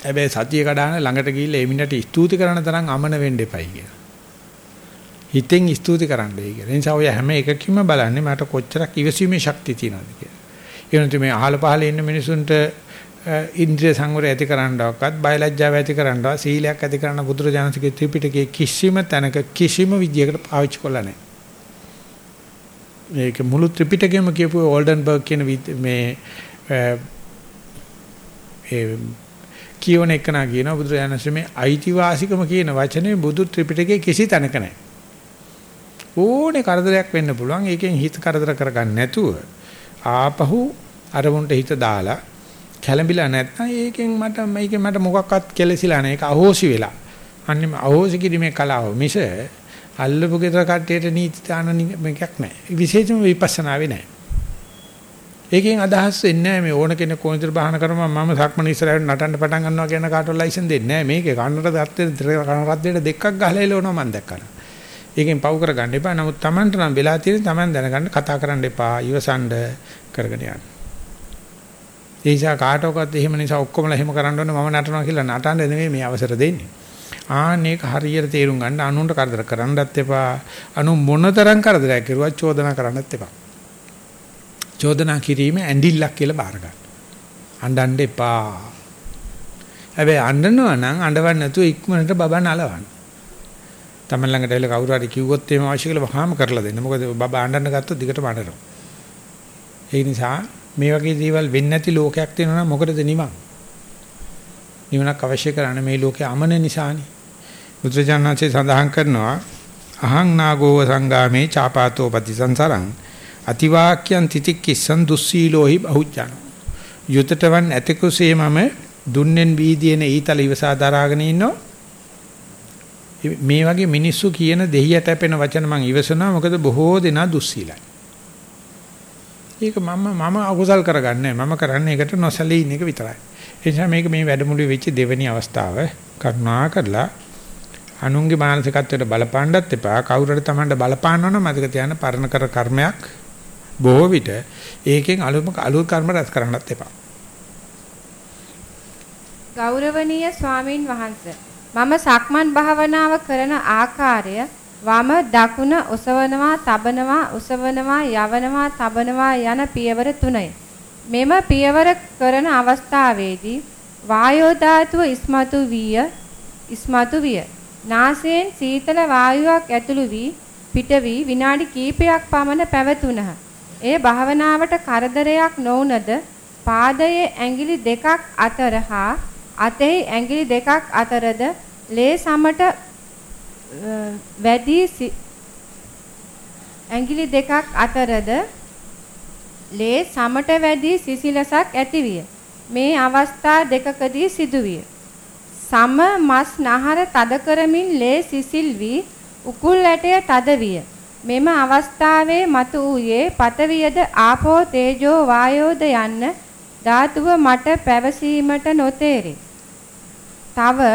හැබැයි සතිය කඩාන ළඟට ගිහිල්ලා ඒ මිනිහට ස්තුති කරන තරම් අමන වෙන්න එපයි කියලා හිතෙන් ස්තුති කරන්නයි කියලා. ඒ නිසා ඔය හැම එකකින්ම බලන්නේ මට කොච්චරක් ඉවසීමේ ශක්තිය තියෙනවද කියලා. ඒ වෙනතු මේ අහල පහල ඉන්න මිනිසුන්ට ඉන්ද්‍රිය සංවරය ඇති කරන්නවක්වත් බයලජ්ජාව ඇති කරන්නව සීලයක් ඇති කරන්න බුදුරජාණන්සේගේ ත්‍රිපිටකයේ කිසිම තැනක කිසිම විදියකට පාවිච්චි කළා නැහැ. මේක මුළු ත්‍රිපිටකයම කියපු ඕල්ඩන්බර්ග් කියන මේ ඒ කියවන එක නා කියනවා බුදුරජාණන්සේ මේ අයිතිවාසිකම කියන වචනේ බුදු ත්‍රිපිටකයේ කිසි තැනක නැහැ. ඕනේ කරදරයක් වෙන්න පුළුවන්. ඒකෙන් හිත කරදර කරගන්න නැතුව ආපහු අරමුණට හිත දාලා කැළඹිලා නැත්නම් ඒකෙන් මට මේකෙන් මට මොකක්වත් කෙලසිලා නැහැ. ඒක අහෝසි වෙලා. අන්නේ අහෝසි කිරීමේ කලාව මිස අල්ලපු ගෙදර කට්ටියට නීති දාන මේකක් නැහැ. විශේෂම විපස්සනාවේ නැහැ. ඒකෙන් අදහස් වෙන්නේ නැහැ මේ ඕන කෙනෙක් කොහොමද බහන කරම මම සක්මන ඉස්සරහට නටන්න පටන් ගන්නවා කියන කාටවත් ලයිසන් දෙන්නේ නැහැ. මේකේ කන්නට දත්තේ කන රද්දේට දෙකක් ගහලා එලවනවා මම දැක්කා. ඒකෙන් පව් කරගන්න එපා. නමුත් Tamanට නම් වෙලා තියෙන Taman දැනගන්න කතා කරන්න එපා. ඉවසන්න කරගෙන යන්න. ඒ නිසා කාටවත් එහෙම නිසා ඔක්කොමලා එහෙම කරන්න ඕනේ මම නටනවා කියලා නටන්න නෙමෙයි මේ අවසර දෙන්නේ. ආන්න ඒක හරියට තේරුම් ගන්න අනුන්ට කරදර කරන්නත් එපා. අනු මොනතරම් කරදරයක් කරුවත් චෝදනා කරන්නත් එපා. චෝදනා කිරීම ඇඬිල්ලක් කියලා බාර ගන්න. අඬන්න එපා. හැබැයි අඬනවා නම් අඬවන්න නැතුව ඉක්මනට බබා නලවන්න. තමන් ළඟට ඇවිල්ලා කවුරු හරි කිව්වොත් එහෙම අවශ්‍ය කියලා වහාම කරලා දෙන්න. මොකද බබා අඬන්න ගත්තොත් දිගටම අඬනවා. ඒ නිසා මේ වගේ දේවල් වෙන්නේ නැති ලෝකයක් තියෙනවා නම් මොකටද නිවන්? නිවනක් අවශ්‍ය කරන්නේ මේ ලෝකේ අමන නිසානේ. බුදුරජාණන්සේ සඳහන් කරනවා අහං නාගෝව සංගාමේ චාපාතෝ පතිසංසරං අතිවාක්‍යං තිතික්කිසං දුස්සීලෝහි බහුජන. යුතටවන් ඇතකුසේ මම දුන්නෙන් වීදියේන ඊතල ඉවසා දරාගෙන ඉන්නවා. මේ වගේ මිනිස්සු කියන දෙහියට අපෙන වචන මම ඉවසනවා මොකද බොහෝ දෙනා දුස්සීලයි. ඒක මම මම අකුසල් කරගන්නේ මම කරන්නේ ඒකට නොසලී ඉන්න එක විතරයි. ඒ නිසා මේක මේ වැඩමුළුවේ වෙච්ච දෙවෙනි අවස්ථාව කරුණා කරලා අනුන්ගේ මානසිකත්වයට බලපාන්නත් එපා කවුරු හරි Tamanට බලපානවා නම් මතක තියාගන්න පරණ කර කර්මයක් බොහෝ විට ඒකෙන් අලුත් අලුත් කර්ම රැස් කරන්නත් එපා. ගෞරවනීය ස්වාමින් වහන්සේ මම සක්මන් භාවනාව කරන ආකාරය වම දකුණ ඔසවනවා තබනවා ඔසවනවා යවනවා තබනවා යන පියවර තුනයි. මෙම පියවර කරන අවස්ථාවේදී වායෝ ධාතුව ඉස්මතු විය ඉස්මතු විය. නාසයෙන් සීතල වායුවක් ඇතුළු වී පිට වී විනාඩි කිහිපයක් පමණ පැවතුණහ. එය භාවනාවට කරදරයක් නොවුනද පාදයේ ඇඟිලි දෙකක් අතර හා අතෙහි ඇඟිලි දෙකක් අතරද ලේ සමට වැඩි ඇඟිලි දෙකක් අතරද ලේ සමට වැඩි සිසිලසක් ඇතිවිය. මේ අවස්ථා දෙකකදී සිදුවිය. සම මස් නහර තද කරමින් ලේ සිසිල් වී උකුල් ඇටය තද විය. මෙම අවස්ථාවේ මතු වූයේ පතවියද ආපෝ තේජෝ වායෝද යන්න ධාතුව මට පැවසීමට නොතේරේ. තව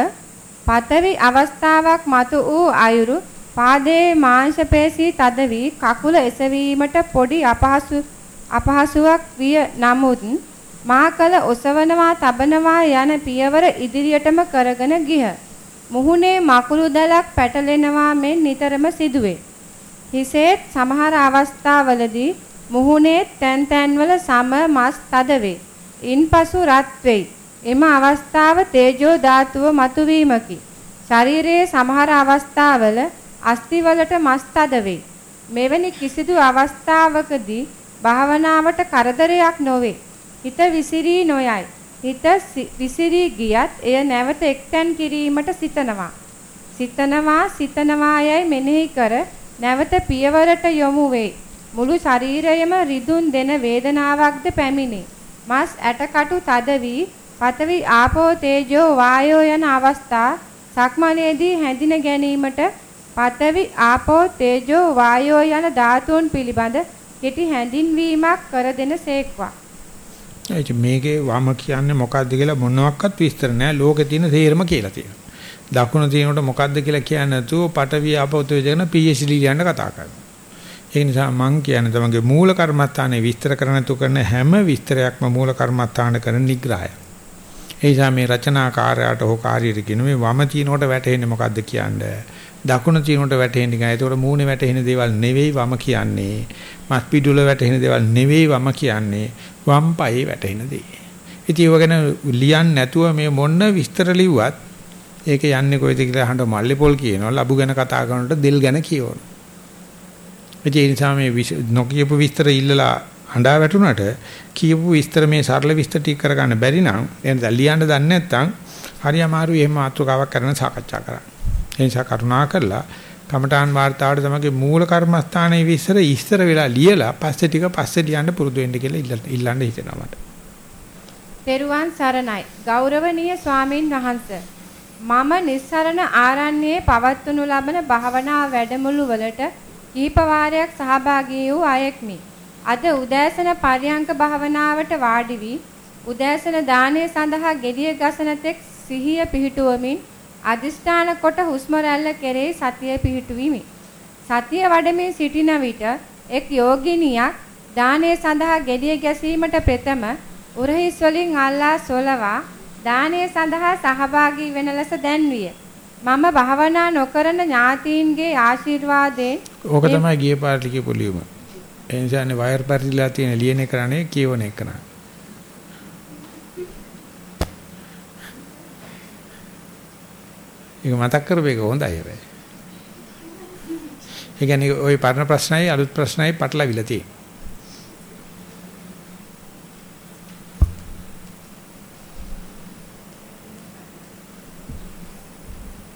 පතවි අවස්ථාවක් මතු වූ අයුරු පාදයේ මාංශ පේශී තද වී කකුල එසවීමට පොඩි අපහසු අපහසුාවක් විය නමුත් මා කල ඔසවනවා තබනවා යන පියවර ඉදිරියටම කරගෙන ගිහ. මුහුණේ මකුළු දැලක් පැටලෙනවා මෙන් නිතරම සිදුවේ. හිසේත් සමහර අවස්ථාවලදී මුහුණේ තැන් තැන්වල සම මස් තද වේ. ඉන්පසු රත් වෙයි. එම අවස්ථාව තේජෝ ධාතුව මතුවීමකි. ශරීරයේ සමහර අවස්ථාවල අස්තිවලට මස් තද වේ. මෙවැනි කිසිදු අවස්ථාවකදී භාවනාවට කරදරයක් නොවේ. හිත විසිරී නොයයි. හිත විසිරී ගියත් එය නැවත එක්තැන් කිරීමට සිතනවා. සිතනවා සිතනවා යයි මෙනෙහි කර නැවත පියවරට යොමු වේ. මුළු ශරීරයම රිදුන් දෙන වේදනාවක්ද පැමිණේ. මස් ඇටකටු තද වී පතවි ආපෝ තේජෝ වායෝ යන අවස්ථා සක්මනේදී හැඳින ගැනීමට පතවි ආපෝ තේජෝ වායෝ යන ධාතුන් පිළිබඳ කෙටි හැඳින්වීමක් කර දෙන සේක්වා. ඒ මේකේ වම කියන්නේ මොකද්ද කියලා මොනවත් විස්තර නැහැ. ලෝකේ තියෙන තේරම කියලා තියෙනවා. දකුණ තියෙනකොට මොකද්ද කියලා කියන්නේ නැතුව පටවිය ආපෝතෝ කියන PhD ලියන්න කතා කරනවා. ඒ නිසා මම කියන්නේ තමන්ගේ මූල කර්මස්ථානේ විස්තර කරන තු කරන හැම විස්තරයක්ම මූල කර්මස්ථාන කරන නිග්‍රහය. ඒ නිසා මේ රචනාකාරයාට හෝ කාර්යයට කියන මේ වම තිනකොට වැටෙන්නේ මොකද්ද කියන්නේ. දකුණ තිනකොට වැටෙන්නේ නැහැ. ඒතකොට මූණේ වැටෙන දේවල් නෙවෙයි වම කියන්නේ. මස් පිඩුල වැටෙන දේවල් නෙවෙයි වම කියන්නේ. වම් පායේ වැටෙන දේ. ඉතින් ඒව ගැන ලියන්න නැතුව මේ මොන්න විස්තර ලිව්වත් ඒක යන්නේ කොයිද කියලා අහන්න මල්ලිපොල් කියනවා ලබු ගැන කතා කරනකොට දෙල් ගැන කියනවා ඒ නිසා මේ නොකියපු විස්තර ඉල්ලලා හඬා වැටුණට කියපු විස්තර මේ සරල විස්තර ටික කරගන්න බැරි නම් එහෙනම් ලියන්න දන්නේ නැත්නම් හරි අමාරුයි එහෙම මාතෘකාවක් කරන සාකච්ඡා කරන්න. ඒ නිසා කරුණා කරලා කමඨාන් වාර්තාවට තමයි මූල කර්මස්ථානයේ විස්තර ඉස්තර වෙලා ලියලා පස්සේ ටික පස්සේ ලියන්න පුරුදු වෙන්න කියලා ඉල්ලන්න හිතෙනවා මට. පෙරුවන් සරණයි. ගෞරවනීය ස්වාමින් වහන්සේ. මම නිස්සරණ ආරණ්‍යයේ පවත්වනු ලබන භාවනා වැඩමුළු වලට කීප වාරයක් සහභාගී වූ අයෙක්මි. අද උදෑසන පර්යංක භාවනාවට වාඩි වී උදෑසන දානය සඳහා gediya ගසන තෙක් සිහිය පිහිටුවමින් අදිෂ්ඨාන කොට හුස්ම රැල්ල කෙරෙහි සතිය පිහිටුවිමි. සතිය වඩමින් සිටින විට එක් යෝගිනියක් දානය සඳහා gediya ගැසීමට ප්‍රථම උරහිස් වලින් අල්ලා සොලවා දානය සඳහා සහභාගී වෙන ලෙස දැන්විය. මම භාවනා නොකරන ඥාතීන්ගේ ආශිර්වාදයෙන් ඕක තමයි ගිය පාරට කියපු ලියුම. ඒ නිසානේ වයර් පරිදිලා තියෙන ලියන එක කරන්නේ කියවන එක නා. ඒක මතක් කරපේක හොඳයි හැබැයි. ඒ කියන්නේ ওই පරණ ප්‍රශ්නයි අලුත් ප්‍රශ්නයි පටලවිලා තියෙන්නේ.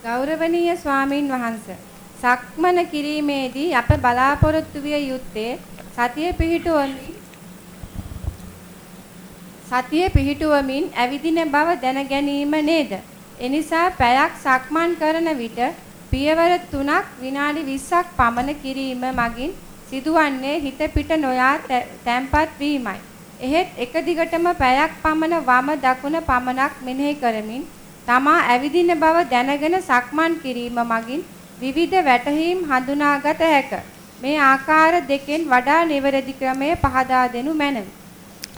ගෞරවනීය ස්වාමින් වහන්සේ සක්මන කිරීමේදී අප බලාපොරොත්තු විය යුත්තේ සතිය පිහිටුවමින් සතිය පිහිටුවමින් ඇවිදින බව දැන ගැනීම නේද? එනිසා පැයක් සක්මන් කරන විට පියවර 3ක් විනාඩි 20ක් පමණ කිරීම මගින් සිදුවන්නේ හිත පිට නොයා තැම්පත් වීමයි. එහෙත් එක දිගටම පැයක් පමණ වම දකුණ පමණක් මෙනෙහි කරමින් තමා ඇවිදින බව දැනගෙන සක්මන් කිරීම මගින් විවිධ වැටහීම් හඳුනාගත හැක. මේ ආකාර දෙකෙන් වඩා නිවැරදි ක්‍රමය පහදා දෙනු මැනවි.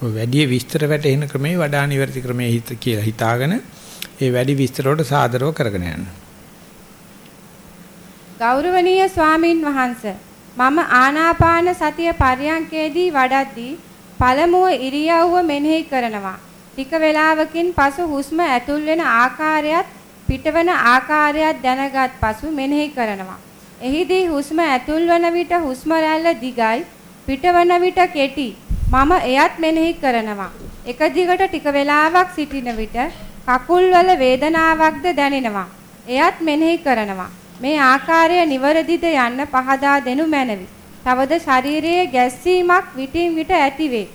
වැඩි විස්තර වැටෙන ක්‍රමේ වඩා නිවැරදි ක්‍රමයේ හිත කියලා හිතාගෙන ඒ වැඩි විස්තර වලට සාදරව කරගෙන යන්න. ගෞරවනීය ස්වාමින් වහන්සේ මම ආනාපාන සතිය පරියන්කේදී වඩද්දී පළමුව ඉරියව්ව මෙනෙහි කරනවා. ටික වේලාවකින් පසු හුස්ම ඇතුල් වෙන ආකාරයත් පිටවන ආකාරයත් දැනගත් පසු මෙනෙහි කරනවා. එහිදී හුස්ම ඇතුල් වන විට හුස්ම රැල්ල දිගයි, පිටවන විට කෙටි. මම එයත් මෙනෙහි කරනවා. එක දිගට ටික වේලාවක් සිටින විට කකුල්වල වේදනාවක්ද දැනෙනවා. එයත් මෙනෙහි කරනවා. මේ ආකාරය නිවරදිද යන්න පහදා දෙනු මැනවි. තවද ශරීරයේ ගැස්සීමක් විටින් විට ඇතිවේ.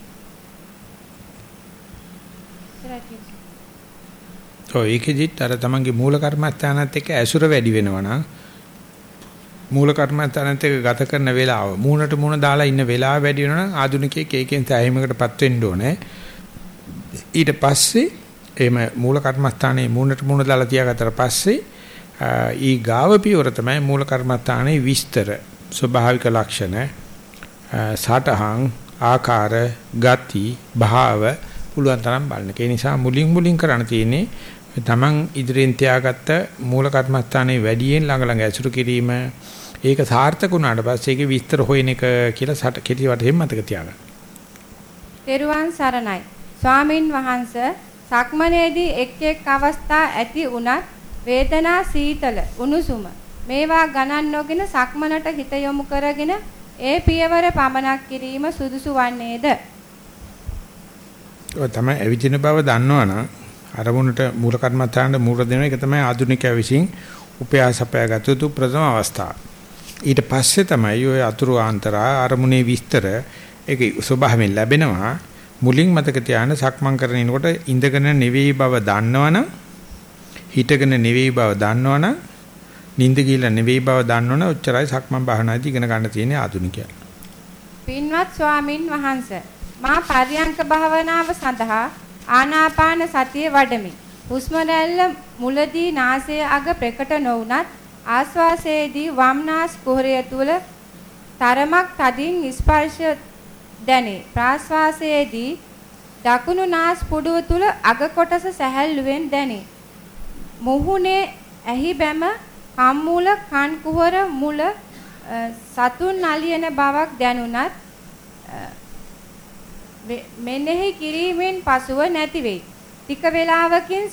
ඔය ඒකෙදිත් අර තමන්ගේ මූල කර්මස්ථානත් එක්ක ඇසුර වැඩි වෙනවා නම් මූල කර්මස්ථානත් එක්ක ගත කරන වෙලාව මූණට මූණ දාලා ඉන්න වෙලාව වැඩි වෙනවා නම් ආධුනිකයෙක් ඒකෙන් සෑහීමකටපත් වෙන්න ඕනේ. ඊට පස්සේ එහෙම මූල කර්මස්ථානයේ මූණට මූණ දාලා තියාගත්තට පස්සේ ඊ ගාව පියවර තමයි මූල කර්මස්ථානයේ විස්තර ස්වභාවික ලක්ෂණ සටහන් ආකාර ගති භාව පුළුවන් තරම් බලන. ඒ නිසා මුලින් මුලින් කරන්න තියෙන්නේ තමන් ඉදිරියෙන් තියාගත්ත මූල කර්මස්ථානයේ වැඩියෙන් ළඟ ළඟ ඇසුරු කිරීම ඒක සාර්ථක වුණාට පස්සේ ඒකේ විස්තර හොයන එක කියලා සට කෙටි වටෙන් මතක තියාගන්න. තෙරුවන් සරණයි. ස්වාමින් වහන්සේ සක්මනේදී එක් එක් අවස්ථා ඇති වුණත් වේදනා සීතල උණුසුම මේවා ගණන් නොගෙන සක්මනට හිත යොමු කරගෙන ඒ පියවර පමනක් කිරීම සුදුසු වන්නේද? ඔය තමයි ඇවිදින බව දන්නවනම් අරමුණට මූල කර්මත්තාන්ට මූල දෙන එක තමයි ආධුනිකය විසින් උපයාසපයාගත යුතු ප්‍රථම අවස්ථාව. ඊට පස්සේ තමයි ඔය අතුරු ආන්තරා අරමුණේ විස්තර ඒක ස්වභාවයෙන් ලැබෙනවා. මුලින් මතක තියාගන්න සක්මන් කරනකොට ඉඳගෙන නෙවෙයි බව දන්නවනම් හිටගෙන නෙවෙයි බව දන්නවනම් නිින්ද ගිහිල්ලා නෙවෙයි බව දන්නවනම් ඔච්චරයි සක්මන් භාවනාදී ඉගෙන ගන්න තියෙන්නේ ආධුනිකයා. පින්වත් ස්වාමින් වහන්සේ මා පර්යංක භාවනාව සඳහා ආනාපාන සතිය වඩමි. හුස්ම රැල්ල මුලදී නාසය අග ප්‍රකට නොවුනත් ආශ්වාසයේදී වම් නාස් කුහරය තුල තරමක් තදින් ස්පර්ශ දැනේ. ප්‍රාශ්වාසයේදී දකුණු නාස් පුඩුව තුල අග කොටස සැහැල්ලුවෙන් දැනේ. මුහුණේ ඇහි බැම කම් මූල කන් කුහර මුල සතුන් නලියන බවක් දැනුණත් මෙනෙහි කිරීමෙන් පසුව නැති වෙයි. ටික වේලාවකින්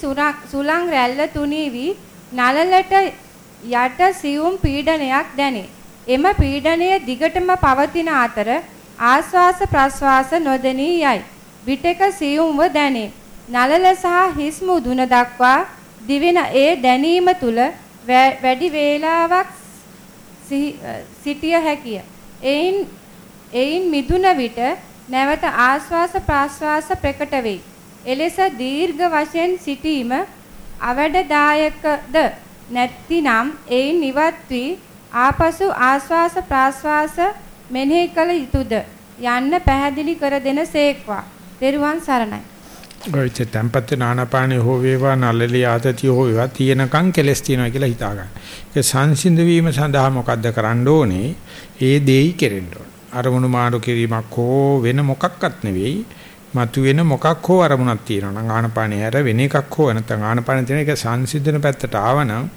සුලං රැල්ල තුනී වී නලලට යට සියුම් පීඩනයක් දැනේ. එම පීඩනය දිගටම පවතින අතර ආශ්වාස ප්‍රශ්වාස නොදෙනී යයි. විටක සියුම්ව දැනේ. නලල සහ හිස් මුදුන දක්වා දිවෙන ඒ දැනීම තුල වැඩි වේලාවක් සිටිය හැකිය. එයින් එයින් මිදුන විට නැවත ආශ්වාස ප්‍රාශ්වාස ප්‍රකට වෙයි. එලෙස දීර්ඝ වශයෙන් සිටීම අවැඩදායකද නැත්නම් එයින් ඉවත් වී ආපසු ආශ්වාස ප්‍රාශ්වාස මෙනෙහි කළ යුතුයද යන්න පැහැදිලි කර දෙන සේක්වා. ත්වන් සරණයි. ඔයිච tempat නානපානේ හෝ වේවා නළලී ආතතිය හෝ වේවා තියෙනකන් කෙලස් තියනවා කියලා හිතා ගන්න. ඒක සංසිඳ වීම සඳහා මොකද්ද කරන්න ඕනේ? ඒ දෙයි කෙරෙන්න ඕනේ. අරමුණු මාරු කිරීමක් හෝ වෙන මොකක්වත් නෙවෙයි. මතුවෙන මොකක් හෝ අරමුණක් තියෙනවා නම් ආනපානේ හැර වෙන එකක් හෝ නැත්නම් ආනපානේ තියෙන එක සංසිඳන පැත්තට ආවනම්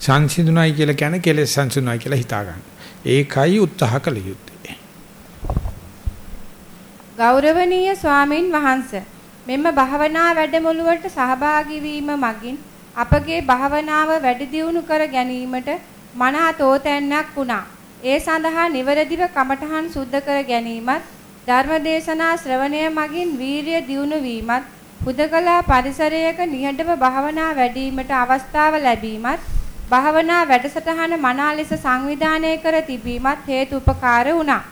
සංසිඳුණයි කියලා කියන්නේ කෙලෙස් සංසිඳුණයි කියලා හිතා ගන්න. ඒකයි උත්සාහ කළ යුත්තේ. ගෞරවනීය ස්වාමින් වහන්සේ මෙම භාවනා වැඩමුළුවට සහභාගී වීම මගින් අපගේ භාවනාව වැඩි දියුණු කර ගැනීමට මනා තෝතැන්නක් වුණා. ඒ සඳහා නිවරදිව කමඨහන් සුද්ධ කර ගැනීමත් ධර්මදේශනා ශ්‍රවණය මගින් වීරිය දියුණු වීමත් හුදකලා පරිසරයක නිහඬව භාවනා වැඩිවීමට අවස්ථාව ලැබීමත් භාවනා වැඩසටහන මනා ලෙස සංවිධානය කර තිබීමත් හේතු උපකාර වුණා.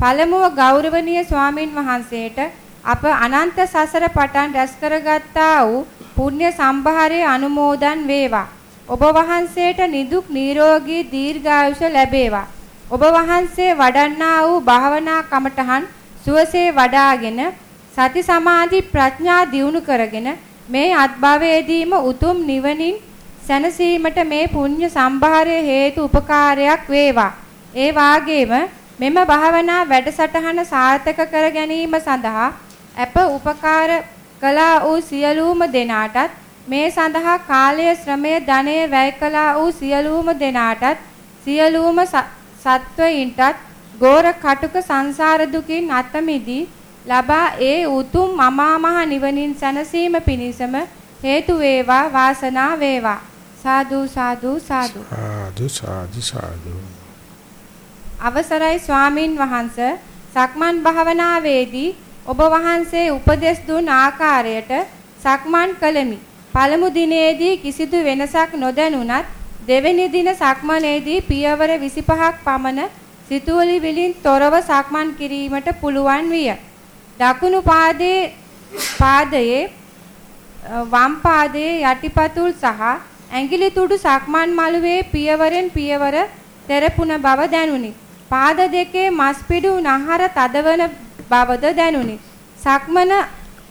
පළමුව ගෞරවනීය ස්වාමින් වහන්සේට අප අනන්ත සසර පටන් රැස් කරගත්තා වූ පුණ්‍ය සම්භාරයේ අනුමෝදන් වේවා. ඔබ වහන්සේට නිදුක් නිරෝගී දීර්ඝායුෂ ලැබේවා. ඔබ වහන්සේ වඩන්නා වූ භාවනා කමඨහන් සුවසේ වඩාගෙන සති සමාධි ප්‍රඥා දියුණු කරගෙන මේ අත්භවයේදීම උතුම් නිවනින් සැනසීමට මේ පුණ්‍ය සම්භාරය හේතු උපකාරයක් වේවා. ඒ වාගේම මෙම භාවනා වැඩසටහන සාර්ථක කර ගැනීම සඳහා අප උපකාර කළා වූ සියලුම දෙනාටත් මේ සඳහා කාලය ශ්‍රමය ධනය වැය කළා වූ සියලුම දෙනාටත් සියලුම සත්වයින්ටත් ගෝර කටුක සංසාර දුකින් අත මිදී ලබා ඒ උතුම් අමා මහ නිවනින් සැනසීම පිණිසම හේතු වේවා වාසනා වේවා. සාදු සාදු සාදු. සාදු සාදු සාදු. අවසරයි ස්වාමින් වහන්සේ. සක්මන් භාවනාවේදී ඔබ වහන්සේ උපදෙස් දුන් ආකාරයට සක්මන් කළෙමි. පළමු දිනේදී කිසිදු වෙනසක් නොදැනුණත් දෙවෙනි දින සක්මනේදී පියවර 25ක් පමණ සිතුවලි වලින් තොරව සක්මන් කිරීමට පුළුවන් විය. දකුණු පාදයේ පාදයේ වම් පාදයේ යටිපතුල් සහ ඇඟිලි තුඩු සක්මන් මළුවේ පියවරෙන් පියවර තෙරපුන බව දැනුනි. පාද දෙකේ මස්පිඩු නහර තදවන බවද දැනුනි. සක්මන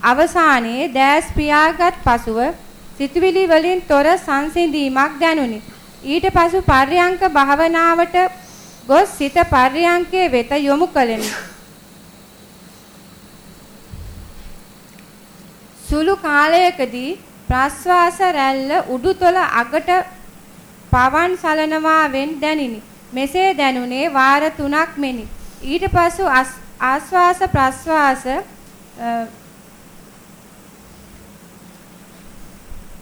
අවසානයේ දැස් පියාගත් පසුව සිතුවිලි වලින් තොර සංසිඳීමක් දැනුනි. ඊට පසු පර්යංක භාවනාවට ගොස් සිත පර්යංකයේ වෙත යොමු කළෙමි. සුළු කාලයකදී ප්‍රස්වාස රැල්ල උඩුතල අගට පවන් සලනවා වෙන් දැනිනි. මෙසේ දැනුනේ වාර 3ක් මෙනි. ඊට පසු ආස්වාස ප්‍රස්වාස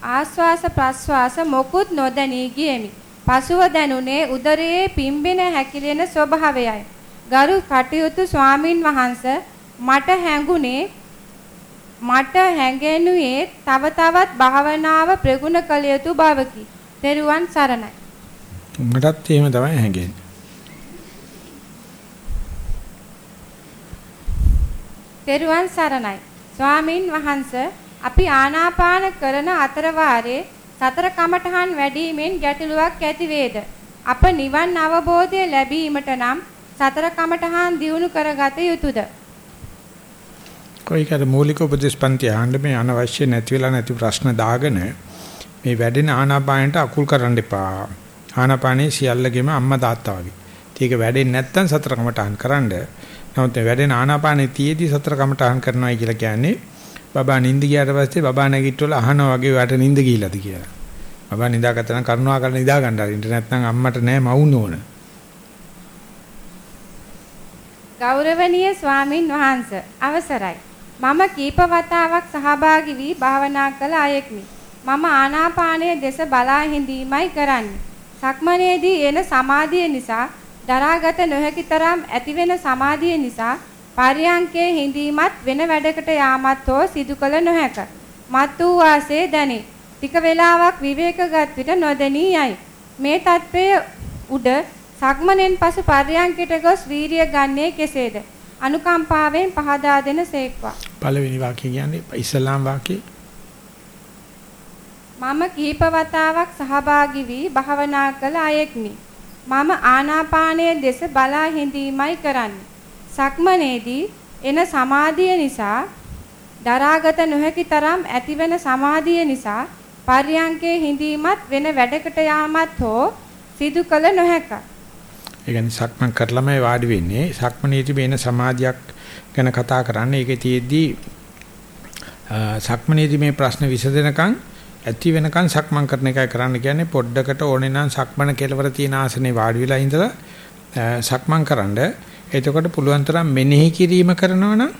ආස්වාස ප්‍රස්වාස මොකුත් නොදැනී ගියෙමි. පසුව දැනුනේ උදරයේ පිම්බෙන හැකිලෙන ස්වභාවයයි. ගරු කටයුතු ස්වාමින් වහන්සේ මට හැඟුණේ මට හැඟෙනුයේ තව තවත් භාවනාව ප්‍රගුණ කළ යුතු බවකි. තෙරුවන් සරණයි. මටත් එහෙම තමයි හැඟෙන්නේ. තෙරුවන් සරණයි. ස්වාමින් වහන්සේ අපි ආනාපාන කරන අතර වාරේ සතර කමඨහන් වැඩිමෙන් ගැටලුවක් ඇති වේද? අප නිවන් අවබෝධය ලැබීමට නම් සතර කමඨහන් දියුණු කරගත යුතුයද? කොයිකද මූලික උපදේශ පන්ති ආන්න මේ අනවශ්‍ය නැති වෙලා නැති ප්‍රශ්න දාගෙන මේ වැඩෙන ආනාපානයට අකුල් කරන්න එපා. ආනාපානේ සියල්ලගෙම අම්මා තාත්තා වගේ. ඒක වැඩෙන්නේ නැත්නම් සතර කමඨහන් කරන්න. නමුත් වැඩෙන ආනාපානේ තියේදී සතර කමඨහන් කරනවායි කියලා කියන්නේ බබා නිින්ද ගියාට පස්සේ බබා නැගිටවල අහනවා වගේ වට නිින්ද ගිහිලාද කියලා. බබා නිදාගත්තා නම් කරුණා කරලා නිදා ගන්න හරින්න නැත්නම් අම්මට නෑ මවුන ඕන. ගෞරවනීය ස්වාමින් වහන්සේ අවසරයි. මම කීප වතාවක් සහභාගී වී භාවනා කළ අයෙක්මි. මම ආනාපානය දෙස බලා හිඳීමයි කරන්නේ. සක්මනේදී එන සමාධිය නිසා දරාගත නොහැකි තරම් ඇතිවෙන සමාධිය නිසා පරියංකේ හිඳීමත් වෙන වැඩකට යාමත් හෝ සිදු කළ නොහැක. මත් වූ වාසේ දැනේ. ටික වේලාවක් විවේකගත් විට නොදෙනී යයි. මේ తත්වයේ උඩ සක්මනෙන් පසු පර්යංකයට ගොස් වීරිය ගන්නේ කෙසේද? අනුකම්පාවෙන් පහදා දෙන සේක්වා. පළවෙනි වාක්‍ය කියන්නේ ඉස්ලාම් වාක්‍යය. මම කීප වතාවක් සහභාගී වී භාවනා කළ අයෙක්මි. මම ආනාපානයේ දෙස බලා හිඳීමයි කරන්නේ. සක්මනේදී එන සමාධිය නිසා දරාගත නොහැකි තරම් ඇතිවෙන සමාධිය නිසා පර්යංකේ හිඳීමත් වෙන වැඩකට යාමත් හෝ සිදු කළ නොහැක. ඒ කියන්නේ සක්මන් කරලමයි වාඩි වෙන්නේ. සක්මනේදී වෙන සමාධියක් ගැන කතා කරන්නේ. ඒකේ තියෙද්දී සක්මනේදී මේ ප්‍රශ්න විසඳනකම් ඇති වෙනකන් සක්මන් කරන එකයි කරන්න කියන්නේ පොඩ්ඩකට ඕනේ නම් සක්මන කෙලවර තියෙන ආසනේ වාඩි වෙලා ඉඳලා සක්මන් කරන්නේ එතකොට පුළුවන් තරම් මෙනෙහි කිරීම කරනවා නම්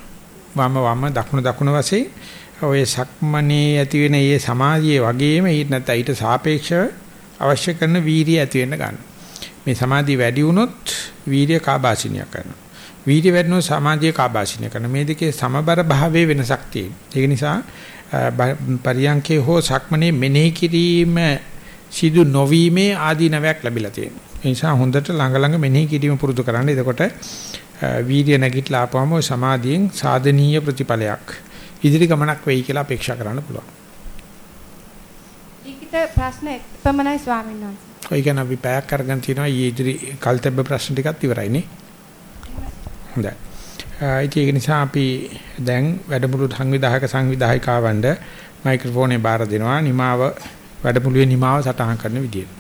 වම වම දකුණ දකුණ වශයෙන් ඔය සක්මනේ ඇති වෙන මේ සමාධියේ වගේම ඊට නැත්නම් ඊට සාපේක්ෂව අවශ්‍ය කරන වීරිය ඇති වෙන්න ගන්න. මේ සමාධිය වැඩි වුණොත් වීරිය කාබාසිනිය කරනවා. වීරිය වැඩිනොත් සමාධිය කාබාසිනිය කරනවා. මේ දෙකේ සමබර භාවයේ වෙනසක් තියෙනවා. ඒක නිසා පරියංකේ හෝ සක්මනේ මෙනෙහි කිරීම සිදු නොවීමේ ආදීනවයක් ලැබිලා තියෙනවා. ඒ නිසා හොඳට ළඟ ළඟ මෙනෙහි කිරීම පුරුදු කරන්න. එතකොට වීර්ය නැගිටලා ආපුවම සමාධියෙන් සාධනීය ප්‍රතිඵලයක් ඉදිරි ගමනක් වෙයි කියලා අපේක්ෂා කරන්න පුළුවන්. ලිඛිත ප්‍රශ්න එපමණයි ස්වාමීන් වහන්සේ. ඔය කියන අපි පැයක් අරගෙන තිනවා ඊ ඉදිරි කල්තබ්බ ප්‍රශ්න ටිකත් ඉවරයි නේ. හොඳයි. ඒක නිසා අපි දැන් වැඩමුළු සංවිධායක සංවිධායකාවන්ට මයික්‍රොෆෝනේ බාර දෙනවා නිමාව වැඩමුළුවේ නිමාව සටහන් කරන විදියට.